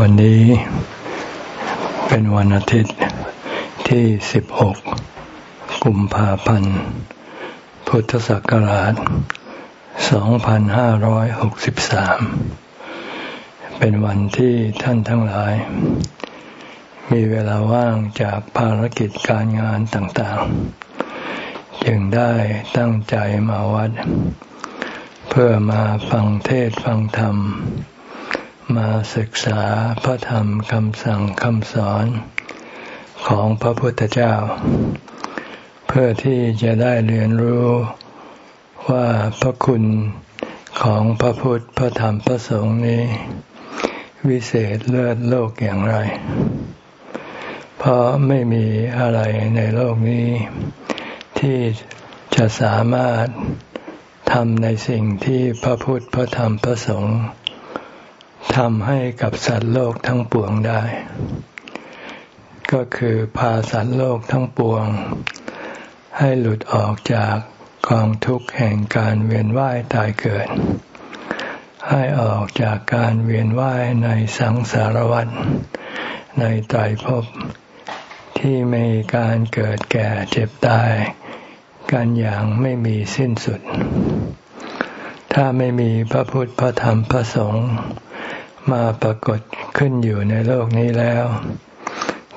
วันนี้เป็นวันอาทิตย์ที่ 16 กุมภาพันธ์ พุทธศักราช 2563 เป็นวันที่ท่านทั้งหลาย มีเวลาว่างจากภารกิจการงานต่างๆ จึงได้ตั้งใจมาวัด เพื่อมาฟังเทศฟังธรรม มาศึกษาพระธรรมคำสั่งคำสอนของพระพุทธเจ้า เพื่อที่จะได้เรียนรู้ว่าพระคุณของพระพุทธพระธรรมพระสงฆ์นี้ วิเศษเลิศโลกอย่างไร เพราะไม่มีอะไรในโลกนี้ ที่จะสามารถทำในสิ่งที่พระพุทธพระธรรมพระสงฆ์ ทำให้กับสัตว์โลกทั้งปวงได้ ก็คือพาสัตว์โลกทั้งปวง ให้หลุดออกจากกองทุกข์แห่งการเวียนว่ายตายเกิด ให้ออกจากการเวียนว่ายในสังสารวัฏในไตรภพที่มีการเกิดแก่เจ็บตายกันอย่างไม่มีสิ้นสุด ถ้าไม่มีพระพุทธพระธรรมพระสงฆ์ มาปรากฏขึ้นอยู่ในโลกนี้แล้ว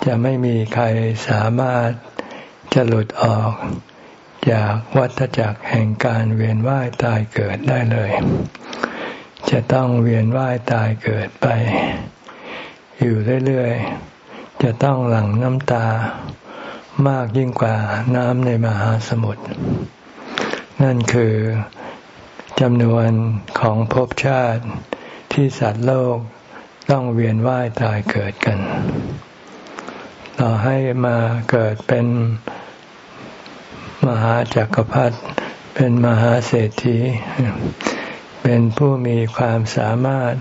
จะไม่มีใครสามารถจะหลุดออกจากวัฏจักรแห่งการเวียนว่ายตายเกิดได้เลย จะต้องเวียนว่ายตายเกิดไป อยู่เรื่อยๆ จะต้องหลั่งน้ำตามากยิ่งกว่าน้ำในมหาสมุทร นั่นคือจำนวนของภพชาติ ที่สัตว์โลกต้องเวียนว่ายตายเกิดกัน ต่อให้มาเกิดเป็นมหาจักรพรรดิเป็นมหาเศรษฐี เป็นผู้มีความสามารถ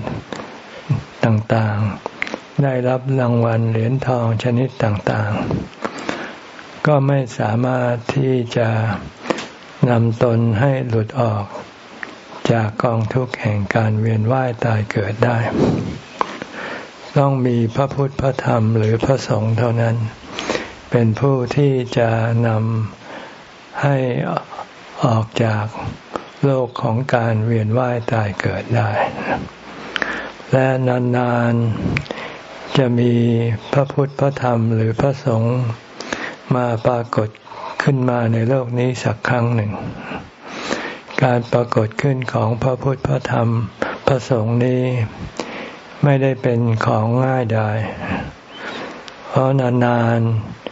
ต่างๆ ได้รับรางวัลเหรียญทองชนิดต่างๆ ก็ไม่สามารถที่จะนำตนให้หลุดออก จากกองทุกข์แห่งการเวียนว่ายตายเกิดได้ ต้องมีพระพุทธพระธรรมหรือพระสงฆ์เท่านั้น เป็นผู้ที่จะนำให้ออกจากโลกของการเวียนว่ายตายเกิดได้ และนานๆจะมีพระพุทธพระธรรมหรือพระสงฆ์มาปรากฏขึ้นมาในโลกนี้สักครั้งหนึ่ง การปรากฏขึ้นของพระพุทธพระธรรมพระสงฆ์นี้ไม่ได้เป็นของง่ายดายเพราะนาน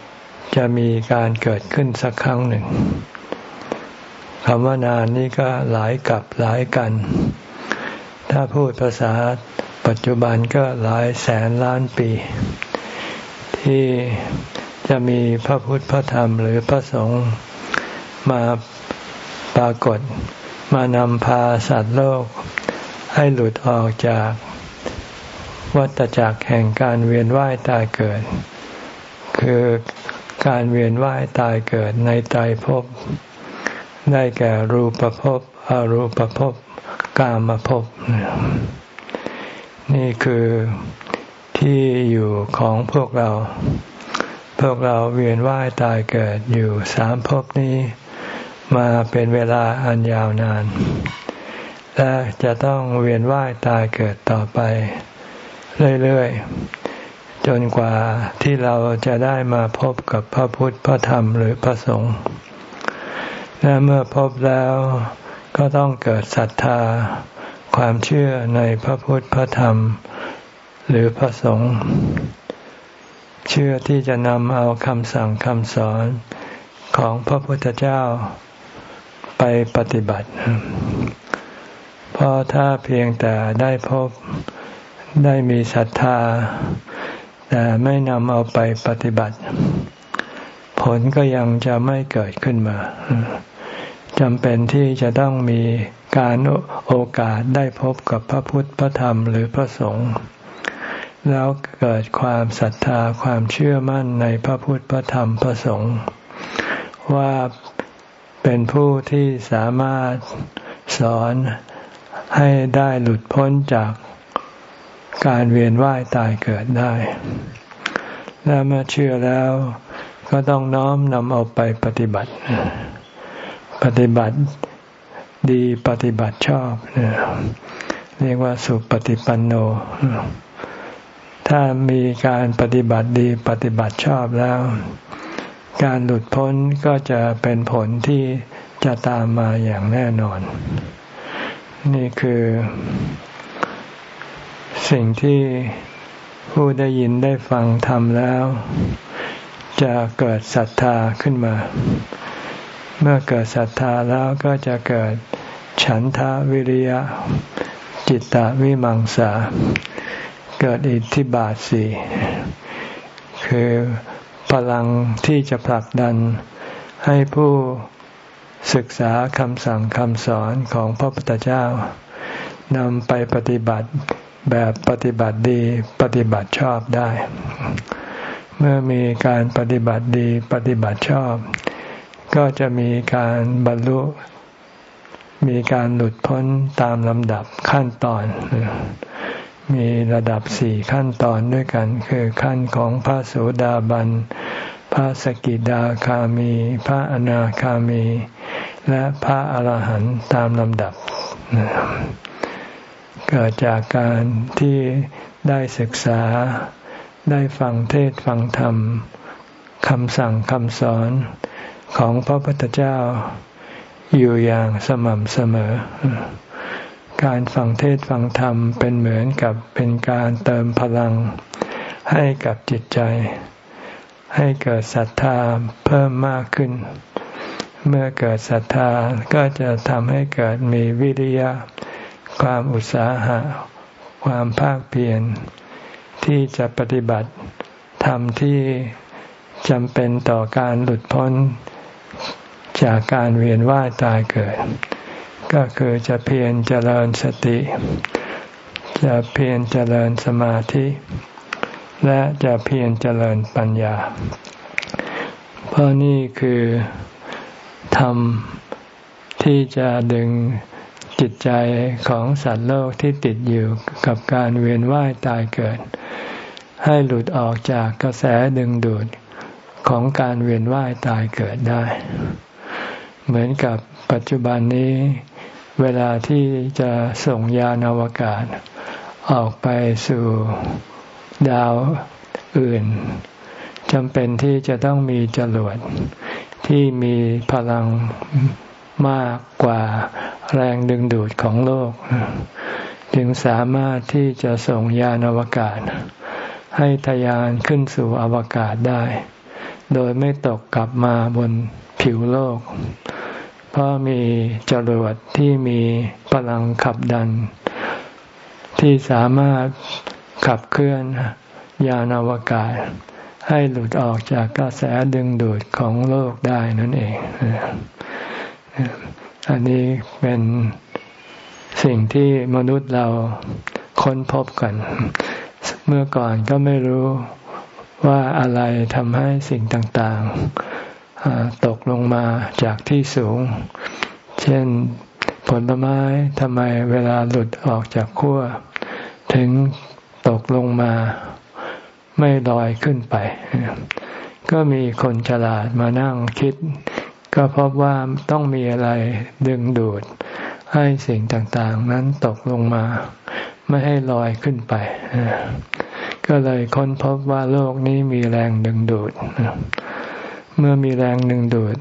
ๆจะมีการเกิดขึ้นสักครั้งหนึ่งคำว่านานนี้ก็หลายกับหลายกัน ถ้าพูดภาษาปัจจุบันก็หลายแสนล้านปี ที่จะมีพระพุทธพระธรรมหรือพระสงฆ์มาปรากฏ มานำพาสัตว์โลก ให้หลุดออกจากวัฏจักรแห่งการเวียนว่ายตายเกิด คือการเวียนว่ายตายเกิดในตายภพได้แก่รูปภพอรูปภพกามภพนี่คือที่อยู่ของพวกเรา พวกเราเวียนว่ายตายเกิดอยู่สามภพนี้ มาเป็นเวลาอันยาวนาน และจะต้องเวียนว่ายตายเกิดต่อไป เรื่อยๆ จนกว่าที่เราจะได้มาพบกับพระพุทธพระธรรมหรือพระสงฆ์และเมื่อพบแล้วก็ต้องเกิดศรัทธา ความเชื่อในพระพุทธพระธรรม หรือพระสงฆ์เชื่อที่จะนำเอาคำสั่งคำสอนของพระพุทธเจ้า ไปปฏิบัติ เพราะถ้าเพียงแต่ได้พบได้มีศรัทธา แต่ไม่นำเอาไปปฏิบัติ ผลก็ยังจะไม่เกิดขึ้นมาจำเป็นที่จะต้องมีการโอกาสได้พบกับพระพุทธพระธรรมหรือพระสงฆ์แล้วเกิดความศรัทธาความเชื่อมั่นในพระพุทธพระธรรมพระสงฆ์ว่า เป็นผู้ที่สามารถสอนให้ได้หลุดพ้นจากการเวียนว่ายตายเกิดได้ และเมื่อเชื่อแล้วก็ต้องน้อมนำเอาไปปฏิบัติ ปฏิบัติดีปฏิบัติชอบ เรียกว่าสุปฏิปันโน ถ้ามีการปฏิบัติดีปฏิบัติชอบแล้ว การหลุดพ้นก็จะเป็นผลที่จะตามมาอย่างแน่นอน นี่คือ สิ่งที่ผู้ได้ยินได้ฟังทำแล้ว จะเกิดศรัทธาขึ้นมา เมื่อเกิดศรัทธาแล้วก็จะเกิดฉันทะวิริยะ จิตตวิมังสา เกิดอิทธิบาทสี่คือ พลังที่จะผลักดันให้ผู้ศึกษาคำสั่งคำสอนของพระพุทธเจ้านำไปปฏิบัติแบบปฏิบัติดีปฏิบัติชอบได้ เมื่อมีการปฏิบัติดีปฏิบัติชอบ ก็จะมีการบรรลุ มีการหลุดพ้นตามลำดับขั้นตอน มีระดับสี่ขั้นตอนด้วยกัน คือขั้นของพระโสดาบัน พระสกิดาคามี พระอนาคามี และพระอาหารหันต์ตามลำดับ เกิดจากการที่ได้ศึกษาได้ฟังเทศฟังธรรมคำสั่งคำสอนของพระพุทธเจ้าอยู่อย่างสม่ำเสมอ การฟังเทศฟังธรรมเป็นเหมือนกับเป็นการเติมพลังให้กับจิตใจ ให้เกิดศรัทธาเพิ่มมากขึ้น เมื่อเกิดศรัทธาก็จะทำให้เกิดมีวิริยะ ความอุตสาหะ ความภาคเพียรที่จะปฏิบัติทำที่จำเป็นต่อการหลุดพ้นจากการเวียนว่ายตายเกิด ก็คือจะเพียรเจริญสติ จะเพียรเจริญสมาธิ และจะเพียรเจริญปัญญา เพราะนี่คือธรรมที่จะดึงจิตใจของสัตว์โลกที่ติดอยู่กับการเวียนว่ายตายเกิด ให้หลุดออกจากกระแสดึงดูดของการเวียนว่ายตายเกิดได้ เหมือนกับปัจจุบันนี้ เวลาที่จะส่งยานอวกาศ ออกไปสู่ดาวอื่นจำเป็นที่จะต้องมีจรวดที่มีพลังมากกว่าแรงดึงดูดของโลก จึงสามารถที่จะส่งยานอวกาศ ให้ทยานขึ้นสู่อวกาศได้ โดยไม่ตกกลับมาบนผิวโลก เพราะมีจรวดที่มีพลังขับดัน ที่สามารถขับเคลื่อนยานอวกาศ ให้หลุดออกจากกระแสดึงดูดของโลกได้นั่นเอง อันนี้เป็นสิ่งที่มนุษย์เราค้นพบกัน เมื่อก่อนก็ไม่รู้ว่าอะไรทำให้สิ่งต่างๆ ตกลงมาจากที่สูง เช่นผลไม้ทำไมเวลาหลุดออกจากขั้วถึงตกลงมาไม่ลอยขึ้นไป ก็มีคนฉลาดมานั่งคิด ก็พบว่าต้องมีอะไรดึงดูด ให้สิ่งต่างๆ นั้นตกลงมา ไม่ให้ลอยขึ้นไป ก็เลยค้นพบว่าโลกนี้มีแรงดึงดูด เมื่อมีแรงดึงดูด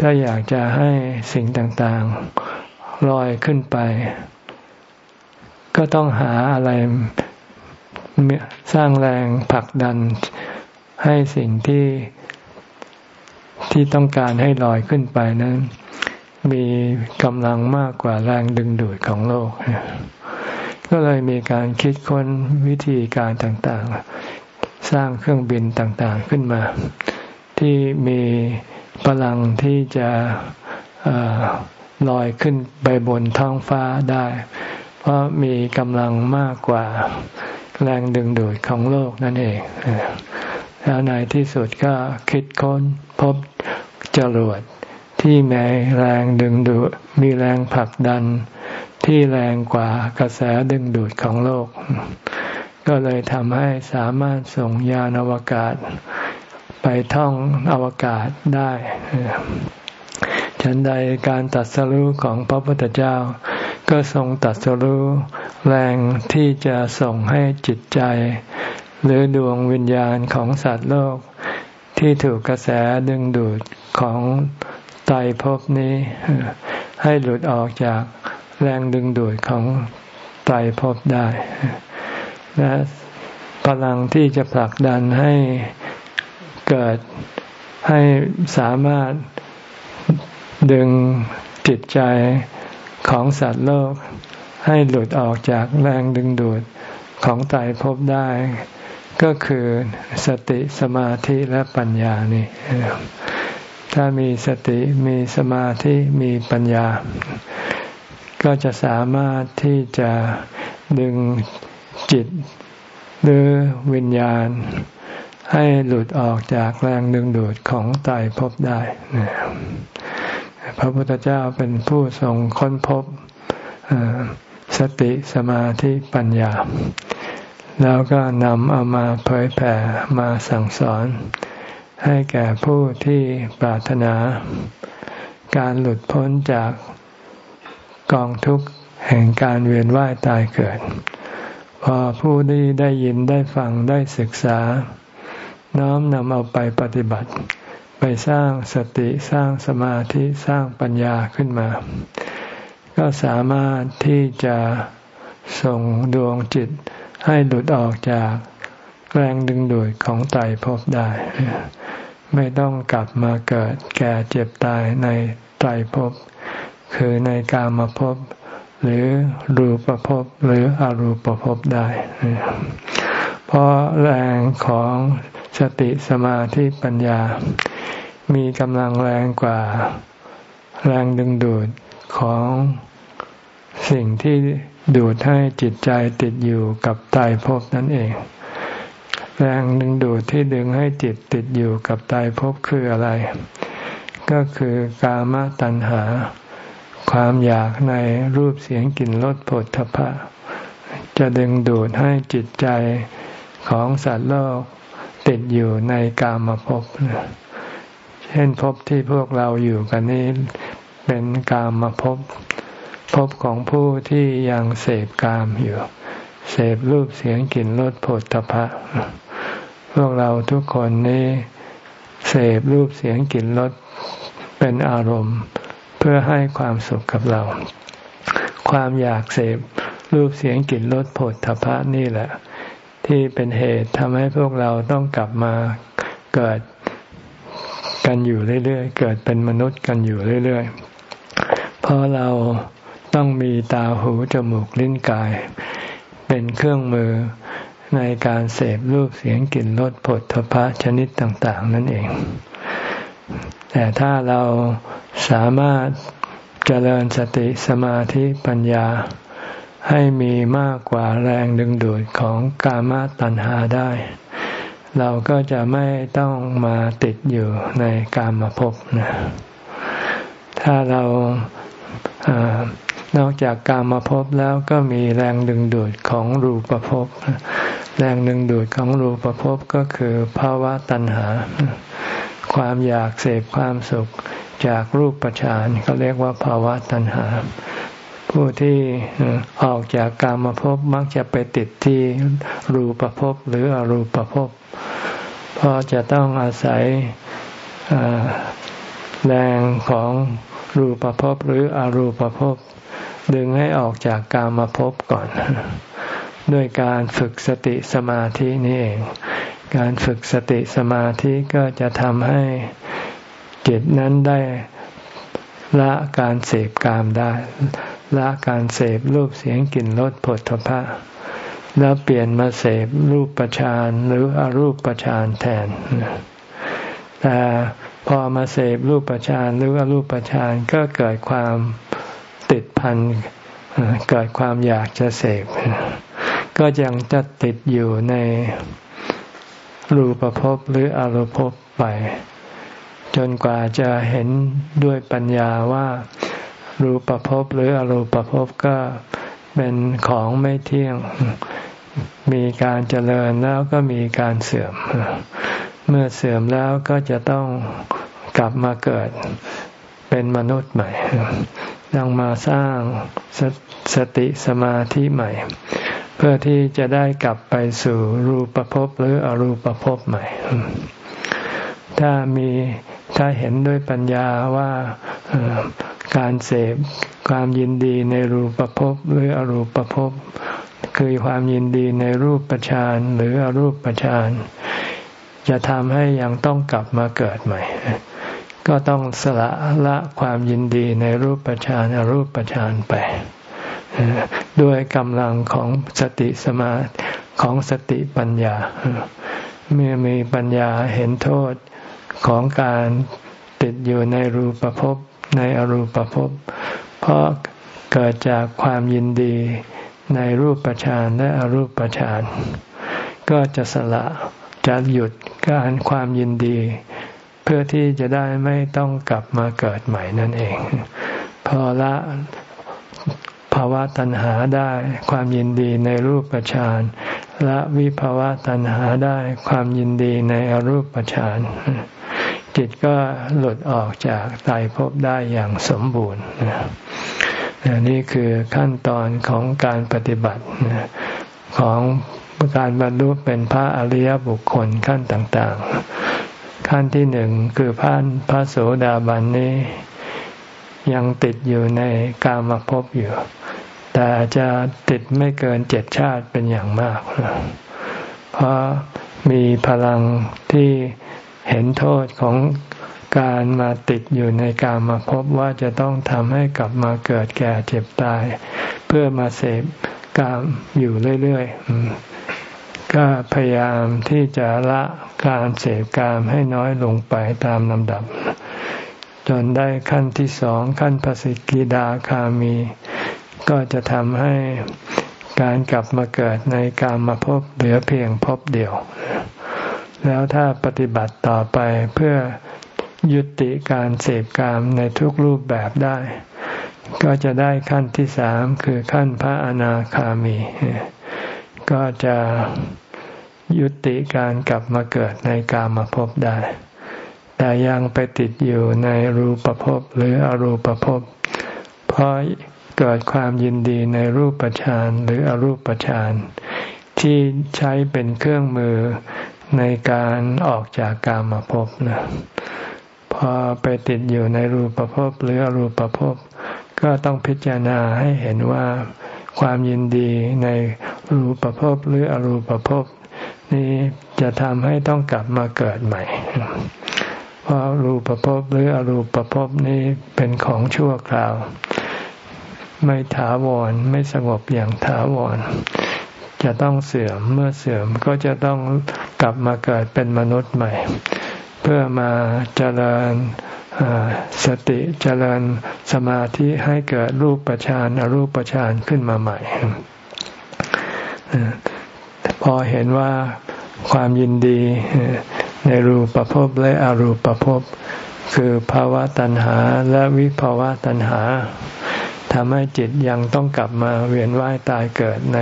ถ้าอยากจะให้สิ่งต่างๆลอยขึ้นไป ก็ต้องหาอะไรสร้างแรงผลักดันให้สิ่งที่ที่ต้องการให้ลอยขึ้นไปนั้น มีกำลังมากกว่าแรงดึงดูดของโลก ก็เลยมีการคิดค้นวิธีการต่างๆ สร้างเครื่องบินต่างๆขึ้นมา ที่มีพลังที่จะอลอยขึ้นไปบนท้องฟ้าได้ เพราะมีกำลังมากกว่าแรงดึงดูดของโลกนั่นเอง แล้วในที่สุดก็คิดค้นพบจรวดที่มีแรงดึงดูดมีแรงผลักดันที่แรงกว่ากระแสดึงดูดของโลก ก็เลยทำให้สามารถส่งยานอวกาศ ไปท่องอวกาศได้ฉันใดการตัดสรู้ของพระพุทธเจ้า ก็ทรงตัดสรู้แรงที่จะส่งให้จิตใจ หรือดวงวิญญาณของสัตว์โลก ที่ถูกกระแสดึงดูดของไตภพนี้ ให้หลุดออกจากแรงดึงดูดของไตภพได้ และพลังที่จะผลักดันให้ เกิดให้สามารถดึงจิตใจของสัตว์โลก ให้หลุดออกจากแรงดึงดูดของไตภพได้ ก็คือสติสมาธิและปัญญานี่ ถ้ามีสติมีสมาธิมีปัญญา ก็จะสามารถที่จะดึงจิตหรือวิญญาณ ให้หลุดออกจากแรงดึงดูดของตายพบได้ พระพุทธเจ้าเป็นผู้ทรงค้นพบสติสมาธิปัญญา แล้วก็นำเอามาเผยแผ่มาสั่งสอน ให้แก่ผู้ที่ปรารถนา การหลุดพ้นจากกองทุกข์แห่งการเวียนว่ายตายเกิด พอผู้ที่ได้ยินได้ฟังได้ศึกษา น้อมนำเอาไปปฏิบัติ ไปสร้างสติสร้างสมาธิสร้างปัญญาขึ้นมา ก็สามารถที่จะส่งดวงจิตให้หลุดออกจากแรงดึงดูดของไตภพได้ ไม่ต้องกลับมาเกิดแก่เจ็บตายในไตภพคือในกามภพหรือรูปภพหรืออรูปภพได้ เพราะแรงของ สติสมาธิปัญญา มีกำลังแรงกว่าแรงดึงดูดของสิ่งที่ดูดให้จิตใจติดอยู่กับตายภพนั่นเอง แรงดึงดูดที่ดึงให้จิตติดอยู่กับตายภพคืออะไร ก็คือกามตัณหา ความอยากในรูปเสียงกลิ่นรสผลทพะ จะดึงดูดให้จิตใจของสัตว์โลก ติดอยู่ในกามภพเช่นภพที่พวกเราอยู่กันนี้เป็นกามภพภพของผู้ที่ยังเสพกามอยู่ เสพรูปเสียงกลิ่นรสผลตภะพวกเราทุกคนนี้เสพรูปเสียงกลิ่นรสเป็นอารมณ์เพื่อให้ความสุขกับเรา ความอยากเสพรูปเสียงกลิ่นรสผลทพะนี่แหละ ที่เป็นเหตุทำให้พวกเราต้องกลับมาเกิดกันอยู่เรื่อยๆ เกิดเป็นมนุษย์กันอยู่เรื่อยๆ เพราะเราต้องมีตาหูจมูกลิ้นกาย เป็นเครื่องมือในการเสพรูปเสียงกลิ่นรสผลทพะชนิดต่างๆ นั่นเอง แต่ถ้าเราสามารถเจริญสติสมาธิปัญญา ให้มีมากกว่าแรงดึงดูดของกามตัณหาได้ เราก็จะไม่ต้องมาติดอยู่ในกามภพนะถ้าเราอนอกจากกามภพแล้วก็มีแรงดึงดูดของรูปภพ แรงดึงดูดของรูปภพก็คือภาวะตัณหา ความอยากเสพความสุขจากรูปฌานเขาเรียกว่าภาวะตัณหา ผู้ที่ออกจากกามภพมักจะไปติดที่รูปภพหรืออรูปภพเพราะจะต้องอาศัยแรงของรูปภพหรืออรูปภพดึงให้ออกจากกามภพก่อน ด้วยการฝึกสติสมาธินี่เอง การฝึกสติสมาธิก็จะทำให้จิตนั้นได้ละการเสพกามได้ ละการเสพรูปเสียงกลิ่นรสผลทพะ แล้วเปลี่ยนมาเสพรูปประชานหรืออรูปประชานแทน แต่พอมาเสพรูปประชานหรืออรูปประชานก็เกิดความติดพันเกิดความอยากจะเสพ ก็ยังจะติดอยู่ในรูปภพหรืออรูปภพไป จนกว่าจะเห็นด้วยปัญญาว่า รูปภพหรืออรูปภพก็เป็นของไม่เที่ยง มีการเจริญแล้วก็มีการเสื่อม เมื่อเสื่อมแล้วก็จะต้องกลับมาเกิดเป็นมนุษย์ใหม่ต้องมาสร้างสสติสมาธิใหม่ เพื่อที่จะได้กลับไปสู่รูปภพหรืออรูปภพใหม่ ถ้ามีถ้าเห็นด้วยปัญญาว่า การเสพความยินดีในรูปภพหรืออรูปภพคือความยินดีในรูปประชานหรืออรูปประชานจะทำให้ยังต้องกลับมาเกิดใหม่ ก็ต้องสละละความยินดีในรูปประชานอรูปประชานไป ด้วยกำลังของสติสมาของสติปัญญา เมื่อมีปัญญาเห็นโทษของการติดอยู่ในรูปภพ ในอรูปภพ เพราะเกิดจากความยินดีในรูปฌานและอรูปฌานก็จะสละจะหยุดการความยินดี เพื่อที่จะได้ไม่ต้องกลับมาเกิดใหม่นั่นเอง พอละภาวะตัณหาได้ความยินดีในรูปฌานละวิภาวะตัณหาได้ความยินดีในอรูปฌาน จิตก็หลุดออกจากตายภพได้อย่างสมบูรณ์นี่คือขั้นตอนของการปฏิบัติของการบรรลุเป็นพระอริยบุคคลขั้นต่างๆ ขั้นที่หนึ่งคือพระพระโสดาบันนี้ยังติดอยู่ในกามภพอยู่ แต่จะติดไม่เกินเจ็ดชาติเป็นอย่างมาก เพราะมีพลังที่ เห็นโทษของการมาติดอยู่ในการมาพบว่าจะต้องทำให้กลับมาเกิดแก่เจ็บตาย เพื่อมาเสพกามอยู่เรื่อยๆ ก็พยายามที่จะละการเสพกามให้น้อยลงไปตามลำดับ จนได้ขั้นที่สองขั้นปสิกิดาคามี ก็จะทำให้การกลับมาเกิดในกามมาพบเหลือเพียงพบเดียว แล้วถ้าปฏิบัติต่อไปเพื่อยุติการเสพกามในทุกรูปแบบได้ ก็จะได้ขั้นที่สามคือขั้นพระอนาคามี ก็จะยุติการกลับมาเกิดในกามภพได้ แต่ยังไปติดอยู่ในรูปภพหรืออรูปภพ เพราะเกิดความยินดีในรูปฌานหรืออรูปฌานที่ใช้เป็นเครื่องมือ ในการออกจากกามภพนะพอไปติดอยู่ในรูปภพหรืออรูปภพก็ต้องพิจารณาให้เห็นว่าความยินดีในรูปภพหรืออรูปภพนี้จะทำให้ต้องกลับมาเกิดใหม่ เพราะรูปภพหรืออรูปภพนี้เป็นของชั่วคราว ไม่ถาวรไม่สงบอย่างถาวร จะต้องเสื่อมเมื่อเสื่อมก็จะต้องกลับมาเกิดเป็นมนุษย์ใหม่ เพื่อมาเจริญสติเจริญสมาธิให้เกิดรูปประชานอรูปประชานขึ้นมาใหม่ พอเห็นว่าความยินดีในรูปประพบและอรูปประพบคือภาวะตัณหาและวิภาวะตัณหาทำให้จิตยังต้องกลับมาเวียนว่ายตายเกิดใน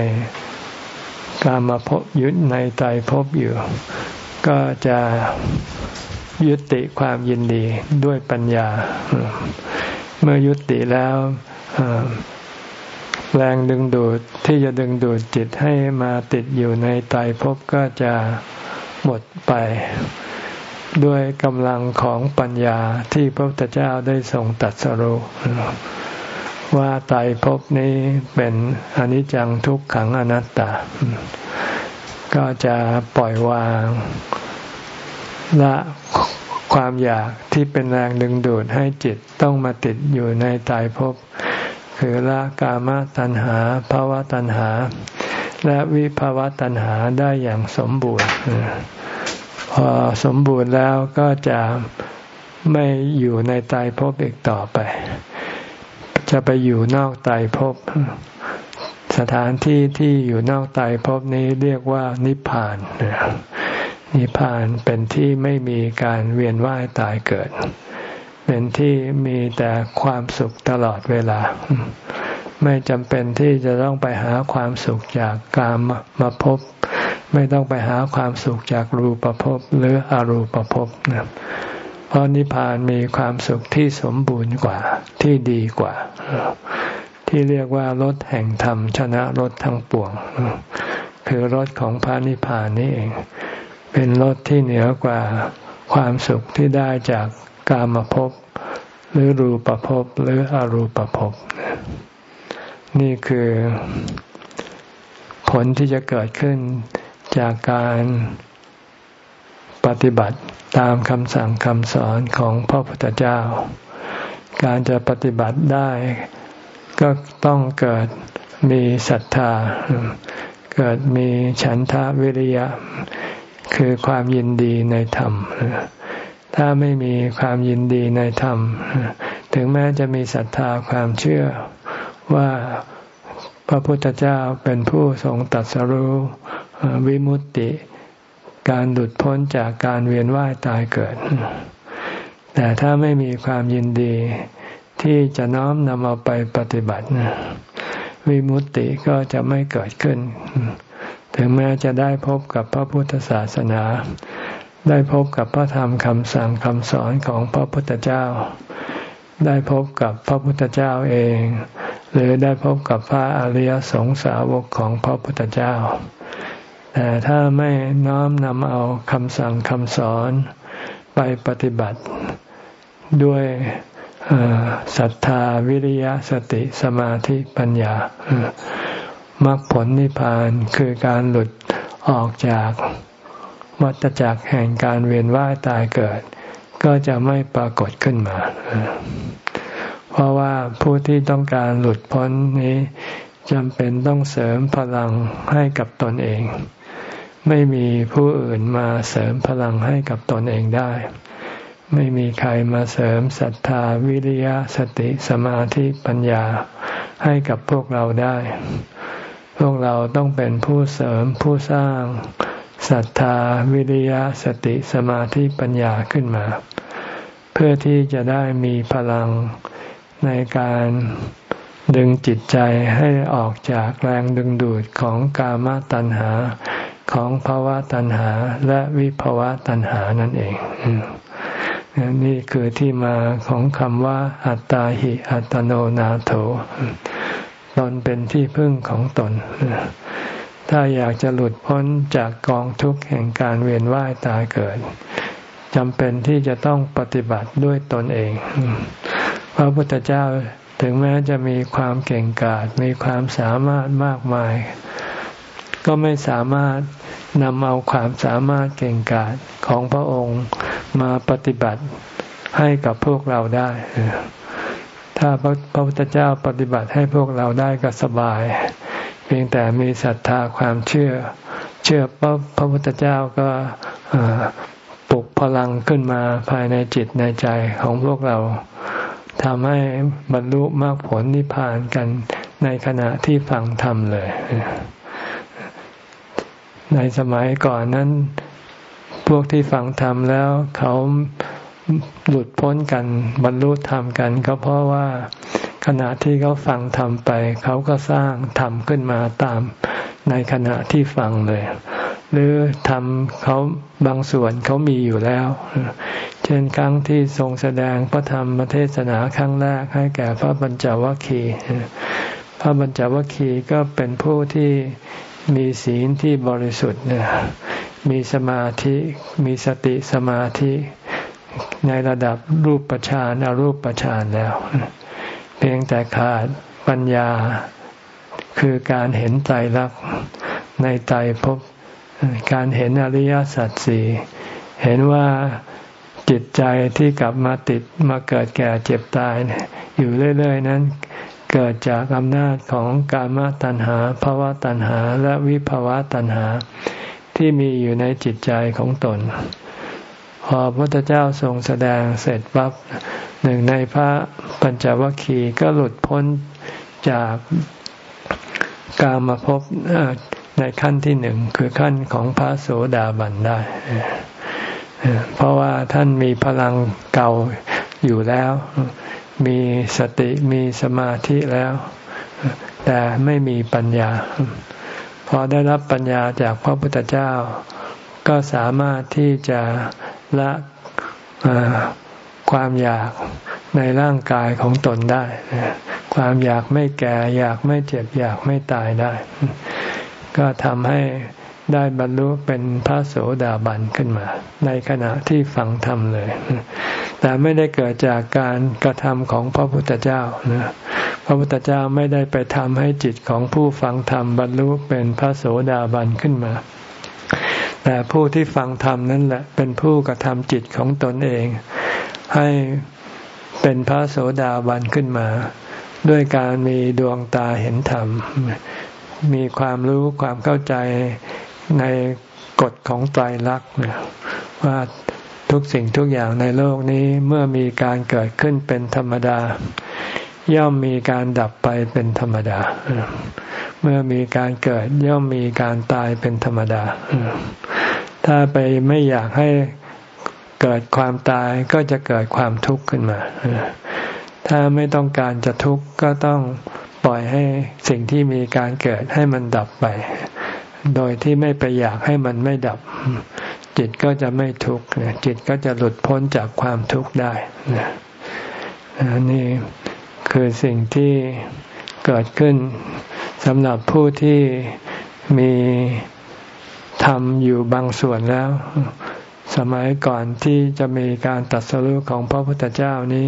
การมาพบยึดในใจพบอยู่ ก็จะยุติความยินดีด้วยปัญญา เมื่อยุติแล้วแรงดึงดูดที่จะดึงดูดจิตให้มาติดอยู่ในตายภพก็จะหมดไป ด้วยกำลังของปัญญาที่พระพุทธเจ้าได้ทรงตัดสรุ ว่าตายภพนี้เป็นอนิจจังทุกขังอนัตตา ก็จะปล่อยวางละความอยากที่เป็นแรงดึงดูดให้จิตต้องมาติดอยู่ในตายภพคือละกามตัณหาภาวะตัณหา และวิภาวะตัณหาได้อย่างสมบูรณ์พอสมบูรณ์แล้วก็จะไม่อยู่ในตายภพอีกต่อไป จะไปอยู่นอกตายภพ สถานที่ที่อยู่นอกตายภพนี้เรียกว่านิพพาน นิพพานเป็นที่ไม่มีการเวียนว่ายตายเกิด เป็นที่มีแต่ความสุขตลอดเวลา ไม่จำเป็นที่จะต้องไปหาความสุขจากกามมาพบ ไม่ต้องไปหาความสุขจากรูปภพหรืออรูปภพนะ เพราะนิพพานมีความสุขที่สมบูรณ์กว่าที่ดีกว่า ที่เรียกว่ารถแห่งธรรมชนะรถทั้งปวง คือรถของพระนิพพานนี่เอง เป็นรถที่เหนือกว่าความสุขที่ได้จากกามภพหรือรูปภพหรืออรูปภพนี่คือผลที่จะเกิดขึ้นจากการ ปฏิบัติตามคำสั่งคำสอนของพระพุทธเจ้า การจะปฏิบัติได้ก็ต้องเกิดมีศรัทธา เกิดมีฉันทะวิริยะ คือความยินดีในธรรม ถ้าไม่มีความยินดีในธรรม ถึงแม้จะมีศรัทธาความเชื่อว่าพระพุทธเจ้าเป็นผู้ทรงตัดสรู้วิมุตติ การหลุดพ้นจากการเวียนว่ายตายเกิด แต่ถ้าไม่มีความยินดีที่จะน้อมนำเอาไปปฏิบัติวิมุตติก็จะไม่เกิดขึ้น ถึงแม้จะได้พบกับพระพุทธศาสนา ได้พบกับพระธรรมคำสั่งคำสอนของพระพุทธเจ้า ได้พบกับพระพุทธเจ้าเอง หรือได้พบกับพระอริยสงสาวกของพระพุทธเจ้า แต่ถ้าไม่น้อมนำเอาคำสั่งคำสอนไปปฏิบัติด้วยศรัทธาวิริยะสติสมาธิปัญญามรรคผลนิพพานคือการหลุดออกจากวัฏจักรแห่งการเวียนว่ายตายเกิด ก็จะไม่ปรากฏขึ้นมา เพราะว่าผู้ที่ต้องการหลุดพ้นนี้จำเป็นต้องเสริมพลังให้กับตนเอง ไม่มีผู้อื่นมาเสริมพลังให้กับตนเองได้ ไม่มีใครมาเสริมศรัทธาวิริยะสติสมาธิปัญญาให้กับพวกเราได้ พวกเราต้องเป็นผู้เสริมผู้สร้างศรัทธาวิริยะสติสมาธิปัญญาขึ้นมา เพื่อที่จะได้มีพลังในการดึงจิตใจให้ออกจากแรงดึงดูดของกามตัณหา ของภาวะตัณหาและวิภาวะตัณหานั่นเอง นี่คือที่มาของคำว่า อัตตาหิอัตโนนาโถตนเป็นที่พึ่งของตน ถ้าอยากจะหลุดพ้นจากกองทุกข์แห่งการเวียนว่ายตายเกิดจำเป็นที่จะต้องปฏิบัติด้วยตนเอง พระพุทธเจ้าถึงแม้จะมีความเก่งกาจมีความสามารถมากมาย ก็ไม่สามารถนำเอาความสามารถเก่งกาจของพระองค์มาปฏิบัติให้กับพวกเราได้ ถ้าพระพุทธเจ้าปฏิบัติให้พวกเราได้ก็สบาย เพียงแต่มีศรัทธาความเชื่อ เชื่อปั๊บพระพุทธเจ้าก็ปลุกพลังขึ้นมาภายในจิตในใจของพวกเราทำให้บรรลุมรรคผลนิพพานกันในขณะที่ฟังธรรมเลย ในสมัยก่อนนั้น พวกที่ฟังธรรมแล้วเขาหลุดพ้นกันบรรลุธรรมกันก็เพราะว่าขณะที่เขาฟังธรรมไป เขาก็สร้างธรรมขึ้นมาตามในขณะที่ฟังเลย หรือทำเขาบางส่วนเขามีอยู่แล้ว เช่นครั้งที่ทรงแสดงพระธรรมเทศนาครั้งแรกให้แก่พระบัญจวัคคีย์พระบัญจวัคคีย์ก็เป็นผู้ที่ มีศีลที่บริสุทธิ์เนี่ยมีสมาธิมีสติสมาธิในระดับรูปปัจานอารูปปัจานแล้ว เพียงแต่ขาดปัญญาคือการเห็นใจรักในใจพบการเห็นอริยสัจสี่เห็นว่าจิตใจที่กลับมาติดมาเกิดแก่เจ็บตายอยู่เรื่อย ๆ นั้น เกิดจากอำนาจของกามตัณหาภาวะตัณหาและวิภาวะตัณหาที่มีอยู่ในจิตใจของตน พอพระพุทธเจ้าทรงแสดงเสร็จปั๊บหนึ่งในพระปัญจวัคคีย์ก็หลุดพ้นจากกามาพบในขั้นที่หนึ่งคือขั้นของพระโสดาบันได้ เพราะว่าท่านมีพลังเก่าอยู่แล้ว มีสติมีสมาธิแล้ว แต่ไม่มีปัญญา พอได้รับปัญญาจากพระพุทธเจ้า ก็สามารถที่จะละความอยากในร่างกายของตนได้ ความอยากไม่แก่ อยากไม่เจ็บ อยากไม่ตายได้ ก็ทำให้ได้บรรลุเป็นพระโสดาบันขึ้นมา ในขณะที่ฟังธรรมเลย แต่ไม่ได้เกิดจากการกระทำของพระพุทธเจ้านะพระพุทธเจ้าไม่ได้ไปทำให้จิตของผู้ฟังธรรมบรรลุเป็นพระโสดาบันขึ้นมา แต่ผู้ที่ฟังธรรมนั่นแหละเป็นผู้กระทำจิตของตนเอง ให้เป็นพระโสดาบันขึ้นมา ด้วยการมีดวงตาเห็นธรรม มีความรู้ความเข้าใจในกฎของไตรลักษณ์ว่า ทุกสิ่งทุกอย่างในโลกนี้เมื่อมีการเกิดขึ้นเป็นธรรมดา ย่อมมีการดับไปเป็นธรรมดา เมื่อมีการเกิดย่อมมีการตายเป็นธรรมดา ถ้าไปไม่อยากให้เกิดความตายก็จะเกิดความทุกข์ขึ้นมา ถ้าไม่ต้องการจะทุกข์ก็ต้องปล่อยให้สิ่งที่มีการเกิดให้มันดับไป โดยที่ไม่ไปอยากให้มันไม่ดับ จิตก็จะไม่ทุกข์จิตก็จะหลุดพ้นจากความทุกข์ได้นี่คือสิ่งที่เกิดขึ้นสำหรับผู้ที่มีทำอยู่บางส่วนแล้ว สมัยก่อนที่จะมีการตัดสรุปของพระพุทธเจ้านี้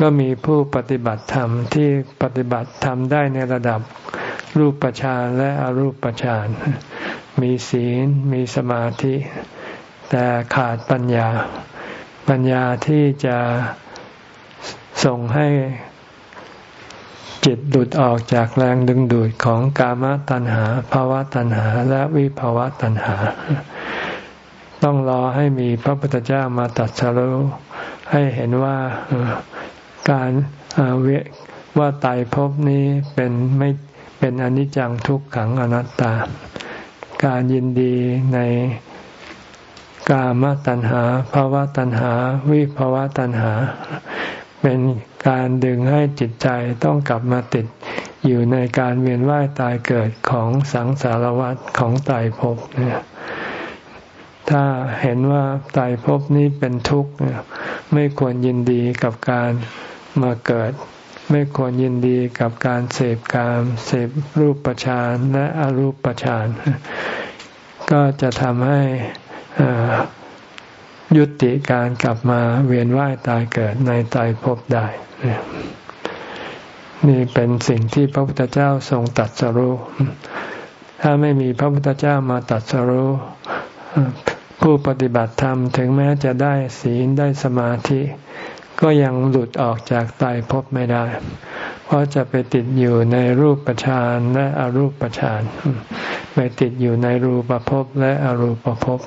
ก็มีผู้ปฏิบัติธรรมที่ปฏิบัติธรรมได้ในระดับรูปฌานและอรูปฌานมีศีล มีสมาธิ แต่ขาดปัญญา ปัญญาที่จะส่งให้จิตหลุดออกจากแรงดึงดูดของกามตัณหาภาวะตัณหา และวิภาวะตัณหา ต้องรอให้มีพระพุทธเจ้ามาตัดสรุให้เห็นว่าการเวว่าตายภพนี้เป็นไม่เป็นอนิจจังทุกขังอนัตตา การยินดีใน กามตัณหาภาวะตัณหา วิภาวะตัณหา เป็นการดึงให้จิตใจต้องกลับมาติดอยู่ในการเวียนว่ายตายเกิดของสังสารวัฏของตายภพเนี่ยถ้าเห็นว่าตายภพนี้เป็นทุกข์ไม่ควรยินดีกับการมาเกิด ไม่ควรยินดีกับการเสพกามเสพรูปประชานและอรูปประชานก็จะทำให้ ยุติการกลับมาเวียนว่ายตายเกิดในตายภพได้ นี่เป็นสิ่งที่พระพุทธเจ้าทรงตัดสรู้ ถ้าไม่มีพระพุทธเจ้ามาตัดสรู้ผู้ปฏิบัติธรรมถึงแม้จะได้ศีลได้สมาธิ ก็ยังหลุดออกจากตายภพไม่ได้ ราะจะไปติดอยู่ในรูปฌานและอรูปฌานไปติดอยู่ในรูปภพและอรูปภพ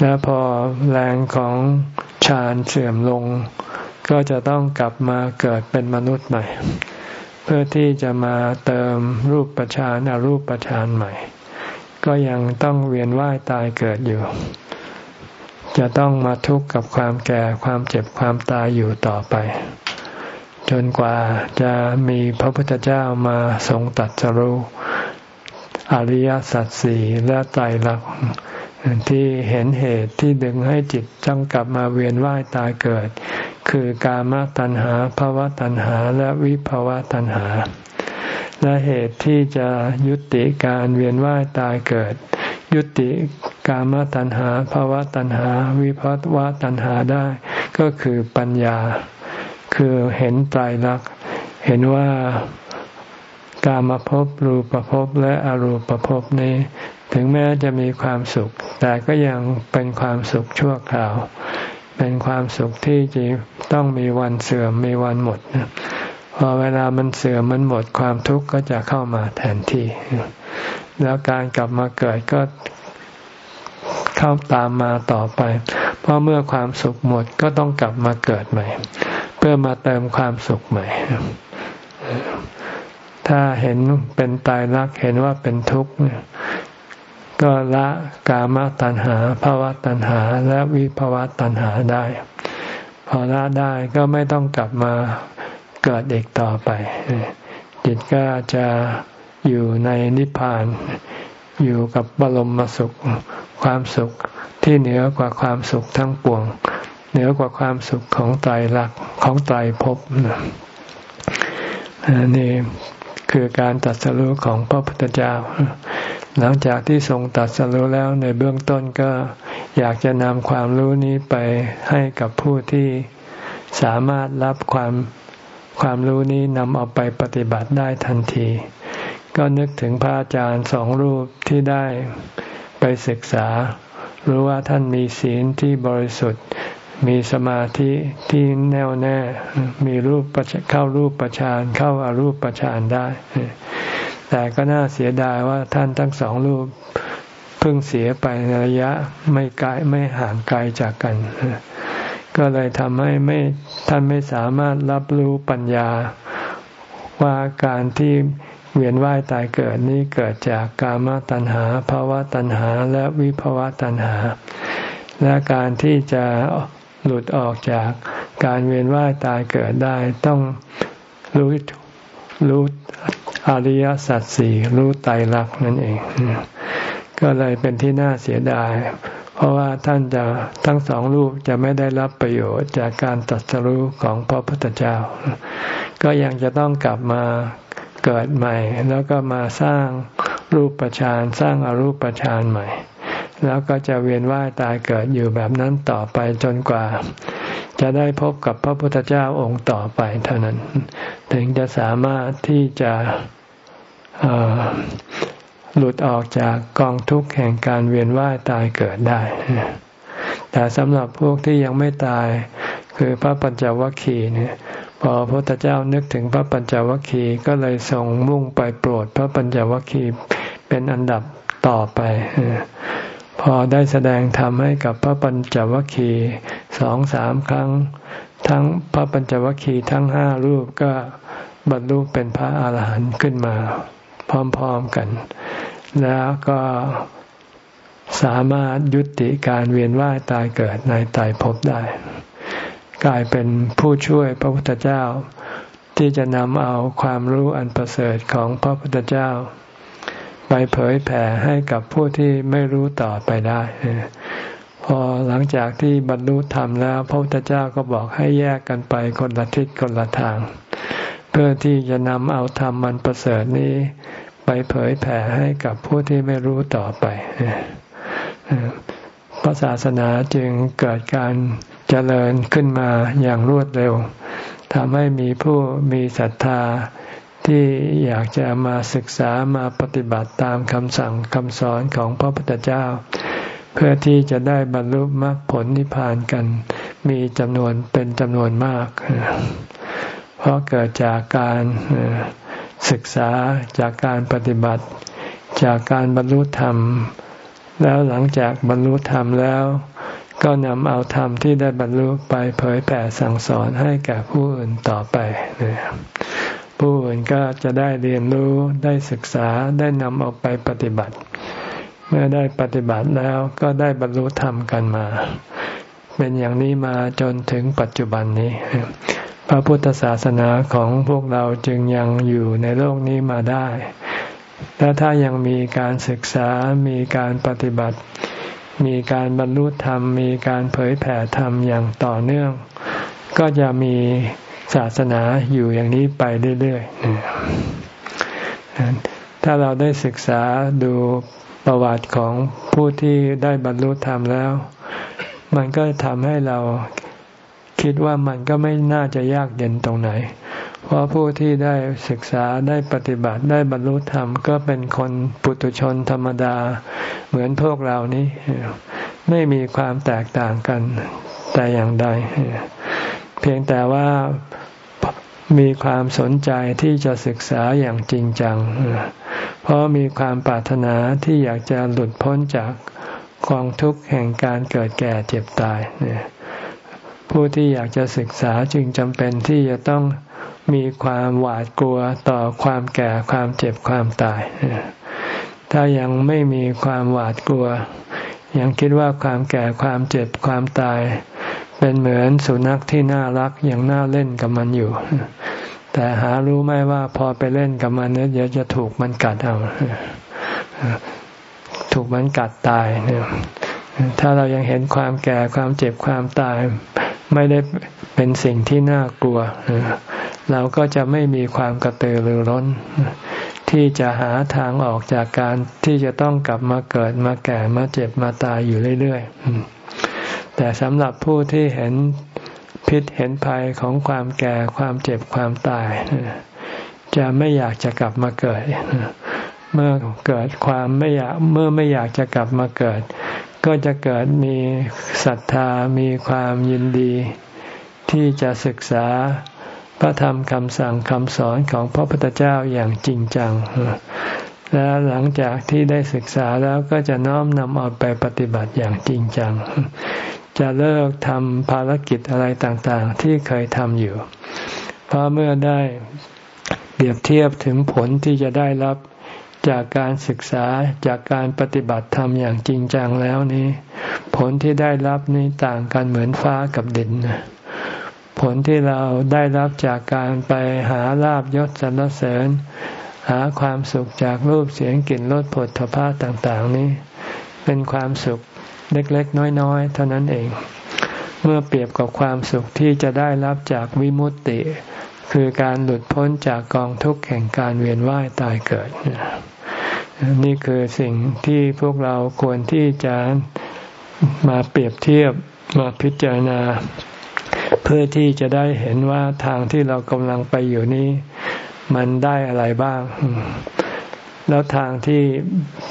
และพอแรงของฌานเสื่อมลง ก็จะต้องกลับมาเกิดเป็นมนุษย์ใหม่ เพื่อที่จะมาเติมรูปฌานอรูปฌานใหม่ ก็ยังต้องเวียนว่ายตายเกิดอยู่ จะต้องมาทุกข์กับความแก่ความเจ็บความตายอยู่ต่อไป จนกว่าจะมีพระพุทธเจ้ามาทรงตัดสรุอริยสัจสี่และไตรลักษณ์ที่เห็นเหตุที่ดึงให้จิตต้องกลับมาเวียนว่ายตายเกิด คือกามตัณหาภาวะตัณหาและวิภาวะตัณหา และเหตุที่จะยุติการเวียนว่ายตายเกิด ยุติกามตัณหาภาวะตัณหา วิภัตวะตัณหาได้ ก็คือปัญญา คือเห็นไตรลักษณ์เห็นว่ากามภพรูปภพและอรูปภพนี้ ถึงแม้จะมีความสุข แต่ก็ยังเป็นความสุขชั่วคราว เป็นความสุขที่จะต้องมีวันเสื่อมมีวันหมดพอเวลามันเสื่อมมันหมดความทุกข์ก็จะเข้ามาแทนที่ แล้วการกลับมาเกิดก็เข้าตามมาต่อไป เพราะเมื่อความสุขหมดก็ต้องกลับมาเกิดใหม่ พื่อมาเติมความสุขใหม่ ถ้าเห็นเป็นตายรักเห็นว่าเป็นทุกข์ก็ละกามตัณหาภาวะตัณหาและวิภาวะตัณหาได้ พอละได้ก็ไม่ต้องกลับมาเกิดเด็กต่อไป จิตก็จะอยู่ในนิพพาน อยู่กับบรมสุข ความสุขที่เหนือกว่าความสุขทั้งปวง เหนือกว่าความสุขของไตรลักษณ์ของไตรภพนี่คือการตัดสรุของพระพุทธเจ้า หลังจากที่ทรงตัดสรุแล้วในเบื้องต้นก็อยากจะนำความรู้นี้ไปให้กับผู้ที่สามารถรับความความรู้นี้นำเอาไปปฏิบัติได้ทันที ก็นึกถึงพระอาจารย์สองรูปที่ได้ไปศึกษา รู้ว่าท่านมีศีลที่บริสุทธิ์ มีสมาธิที่แน่วแน่ มีรูปเข้ารูปประชานเข้าอารูปประชานได้ แต่ก็น่าเสียดายว่าท่านทั้งสองรูปเพิ่งเสียไปในระยะไม่ไกลไม่ห่างไกลจากกัน ก็เลยทำให้ไม่ท่านไม่สามารถรับรู้ปัญญาว่าการที่เวียนว่ายตายเกิดนี้เกิดจากกามตัณหาภาวะตัณหาและวิภาวะตัณหา และการที่จะ หลุดออกจากการเวียนว่ายตายเกิดได้ ต้องรู้รู้อริยสัจสี่รู้ไตรลักษณ์นั่นเอง ก็เลยเป็นที่น่าเสียดาย เพราะว่าท่านจะทั้งสองรูปจะไม่ได้รับประโยชน์จากการตัดสรู้ของพระพุทธเจ้า ก็ยังจะต้องกลับมาเกิดใหม่ แล้วก็มาสร้างรูปประชานสร้างอารูปประชานใหม่ แล้วก็จะเวียนว่ายตายเกิดอยู่แบบนั้นต่อไปจนกว่า จะได้พบกับพระพุทธเจ้าองค์ต่อไปเท่านั้น ถึงจะสามารถที่จะหลุดออกจากกองทุกข์แห่งการเวียนว่ายตายเกิดได้ แต่สำหรับพวกที่ยังไม่ตาย คือพระปัญจวัคคีย์เนี่ยพอพระพุทธเจ้านึกถึงพระปัญจวัคคีย์ก็เลยส่งมุ่งไปโปรดพระปัญจวัคคีย์เป็นอันดับต่อไป พอได้แสดงธรรมให้กับพระปัญจวัคคีย์สองสามครั้ง ทั้งพระปัญจวัคคีย์ทั้งห้ารูปก็บรรลุเป็นพระอาหารหันต์ขึ้นมา พร้อมๆกัน แล้วก็สามารถยุติการเวียนว่ายตายเกิดในตายภพได้ กลายเป็นผู้ช่วยพระพุทธเจ้า ที่จะนำเอาความรู้อันประเสริฐของพระพุทธเจ้า ไปเผยแผ่ให้กับผู้ที่ไม่รู้ต่อไปได้ พอหลังจากที่บรรลุธรรมแล้วพระพุทธเจ้าก็บอกให้แยกกันไปคนละทิศคนละทาง เพื่อที่จะนำเอาธรรมมันประเสริฐนี้ ไปเผยแผ่ให้กับผู้ที่ไม่รู้ต่อไปพระศาสนาจึงเกิดการเจริญขึ้นมาอย่างรวดเร็วทำให้มีผู้มีศรัทธา ที่อยากจะมาศึกษามาปฏิบัติตามคำสั่งคำสอนของพระพุทธเจ้า เพื่อที่จะได้บรรลุมรรคผลนิพพานกัน มีจำนวนเป็นจำนวนมาก เพราะเกิดจากการศึกษาจากการปฏิบัติ จากการบรรลุธรรม แล้วหลังจากบรรลุธรรมแล้ว ก็นำเอาธรรมที่ได้บรรลุไปเผยแผ่สั่งสอนให้แก่ผู้อื่นต่อไป ผู้อื่นก็จะได้เรียนรู้ได้ศึกษาได้นำเอาไปปฏิบัติ เมื่อได้ปฏิบัติแล้วก็ได้บรรลุธรรมกันมา เป็นอย่างนี้มาจนถึงปัจจุบันนี้ พระพุทธศาสนาของพวกเราจึงยังอยู่ในโลกนี้มาได้ และถ้ายังมีการศึกษา มีการปฏิบัติ มีการบรรลุธรรม มีการเผยแผ่ธรรมอย่างต่อเนื่อง ก็จะมี ศาสนาอยู่อย่างนี้ไปเรื่อยๆถ้าเราได้ศึกษาดูประวัติของผู้ที่ได้บรรลุธรรมแล้ว มันก็ทำให้เราคิดว่ามันก็ไม่น่าจะยากเย็นตรงไหน เพราะผู้ที่ได้ศึกษาได้ปฏิบัติได้บรรลุธรรม ก็เป็นคนปุถุชนธรรมดา เหมือนพวกเรานี้ ไม่มีความแตกต่างกันแต่อย่างใด เพียงแต่ว่ามีความสนใจที่จะศึกษาอย่างจริงจัง เพราะมีความปรารถนาที่อยากจะหลุดพ้นจากกองทุกข์แห่งการเกิดแก่เจ็บตายเนี่ยผู้ที่อยากจะศึกษาจึงจำเป็นที่จะต้องมีความหวาดกลัวต่อความแก่ความเจ็บความตาย ถ้ายังไม่มีความหวาดกลัว ยังคิดว่าความแก่ความเจ็บความตาย เป็นเหมือนสุนัขที่น่ารักยังน่าเล่นกับมันอยู่ แต่หารู้ไหมว่าพอไปเล่นกับมันเนี่ยเดี๋ยวจะถูกมันกัดเอาถูกมันกัดตายเนี่ยถ้าเรายังเห็นความแก่ความเจ็บความตาย ไม่ได้เป็นสิ่งที่น่ากลัว เราก็จะไม่มีความกระตือรือร้น ที่จะหาทางออกจากการที่จะต้องกลับมาเกิดมาแก่มาเจ็บมาตายอยู่เรื่อยๆ แต่สำหรับผู้ที่เห็นพิษเห็นภัยของความแก่ความเจ็บความตาย จะไม่อยากจะกลับมาเกิด เมื่อเกิดความไม่อยากเมื่อไม่อยากจะกลับมาเกิด ก็จะเกิดมีศรัทธามีความยินดี ที่จะศึกษาพระธรรมคำสั่งคำสอนของพระพุทธเจ้าอย่างจริงจัง และหลังจากที่ได้ศึกษาแล้วก็จะน้อมนำเอาไปปฏิบัติอย่างจริงจัง จะเลิกทำภารกิจอะไรต่างๆ ที่เคยทำอยู่ เพราะเมื่อได้เปรียบเทียบถึงผลที่จะได้รับจากการศึกษาจากการปฏิบัติธรรมอย่างจริงจังแล้วนี้ ผลที่ได้รับนี้ต่างกันเหมือนฟ้ากับดินผลที่เราได้รับจากการไปหาลาบยศสรรเสริญ หาความสุขจากรูปเสียงกลิ่นรสผลถภาต่าง ๆ นี้ เป็นความสุข เล็กๆ น้อยๆ เท่านั้นเอง เมื่อเปรียบกับความสุขที่จะได้รับจากวิมุตติ คือการหลุดพ้นจากกองทุกข์แห่งการเวียนว่ายตายเกิด นี่คือสิ่งที่พวกเราควรที่จะมาเปรียบเทียบมาพิจารณา เพื่อที่จะได้เห็นว่าทางที่เรากำลังไปอยู่นี้ มันได้อะไรบ้าง แล้วทางที่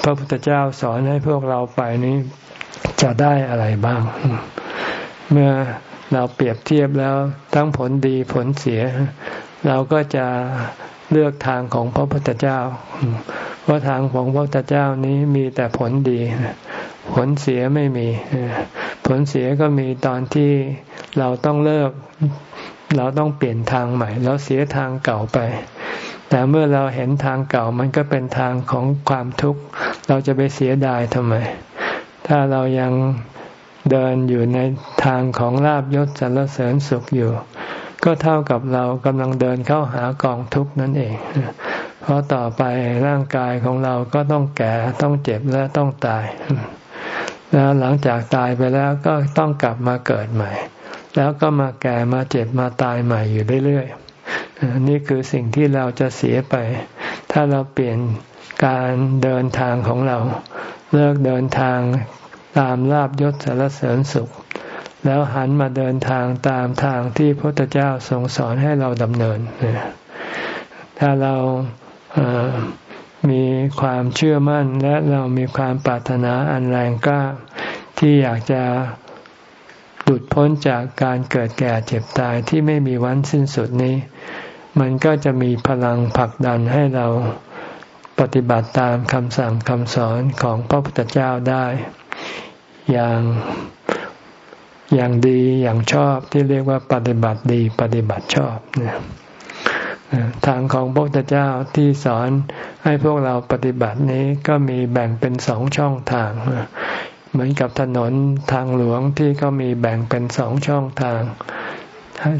พระพุทธเจ้าสอนให้พวกเราไปนี้ จะได้อะไรบ้าง เมื่อเราเปรียบเทียบแล้วทั้งผลดีผลเสีย เราก็จะเลือกทางของพระพุทธเจ้า เพราะทางของพระพุทธเจ้านี้มีแต่ผลดี ผลเสียไม่มี ผลเสียก็มีตอนที่เราต้องเลิก เราต้องเปลี่ยนทางใหม่ เราเสียทางเก่าไป แต่เมื่อเราเห็นทางเก่ามันก็เป็นทางของความทุกข์ เราจะไปเสียดายทำไม ถ้าเรายังเดินอยู่ในทางของลาบยศสรรเสริญสุขอยู่ ก็เท่ากับเรากำลังเดินเข้าหากองทุกข์นั่นเอง เพราะต่อไปร่างกายของเราก็ต้องแก่ต้องเจ็บและต้องตาย แล้วหลังจากตายไปแล้วก็ต้องกลับมาเกิดใหม่ แล้วก็มาแก่มาเจ็บมาตายใหม่อยู่เรื่อยๆนี่คือสิ่งที่เราจะเสียไป ถ้าเราเปลี่ยนการเดินทางของเรา เลิกเดินทางตามลาบยศสารเสริญสุข แล้วหันมาเดินทางตามทางที่พระพุทธเจ้าทรงสอนให้เราดำเนิน ถ้าเรามีความเชื่อมั่นและเรามีความปรารถนาอันแรงกล้าที่อยากจะหลุดพ้นจากการเกิดแก่เจ็บตายที่ไม่มีวันสิ้นสุดนี้ มันก็จะมีพลังผลักดันให้เรา ปฏิบัติตามคำสั่งคำสอนของพระพุทธเจ้าได้ อย่างอย่างดีอย่างชอบที่เรียกว่าปฏิบัติดี ปฏิบัติชอบเนี่ยทางของพระพุทธเจ้าที่สอนให้พวกเราปฏิบัตินี้ก็มีแบ่งเป็นสองช่องทาง เหมือนกับถนนทางหลวงที่ก็มีแบ่งเป็นสองช่องทาง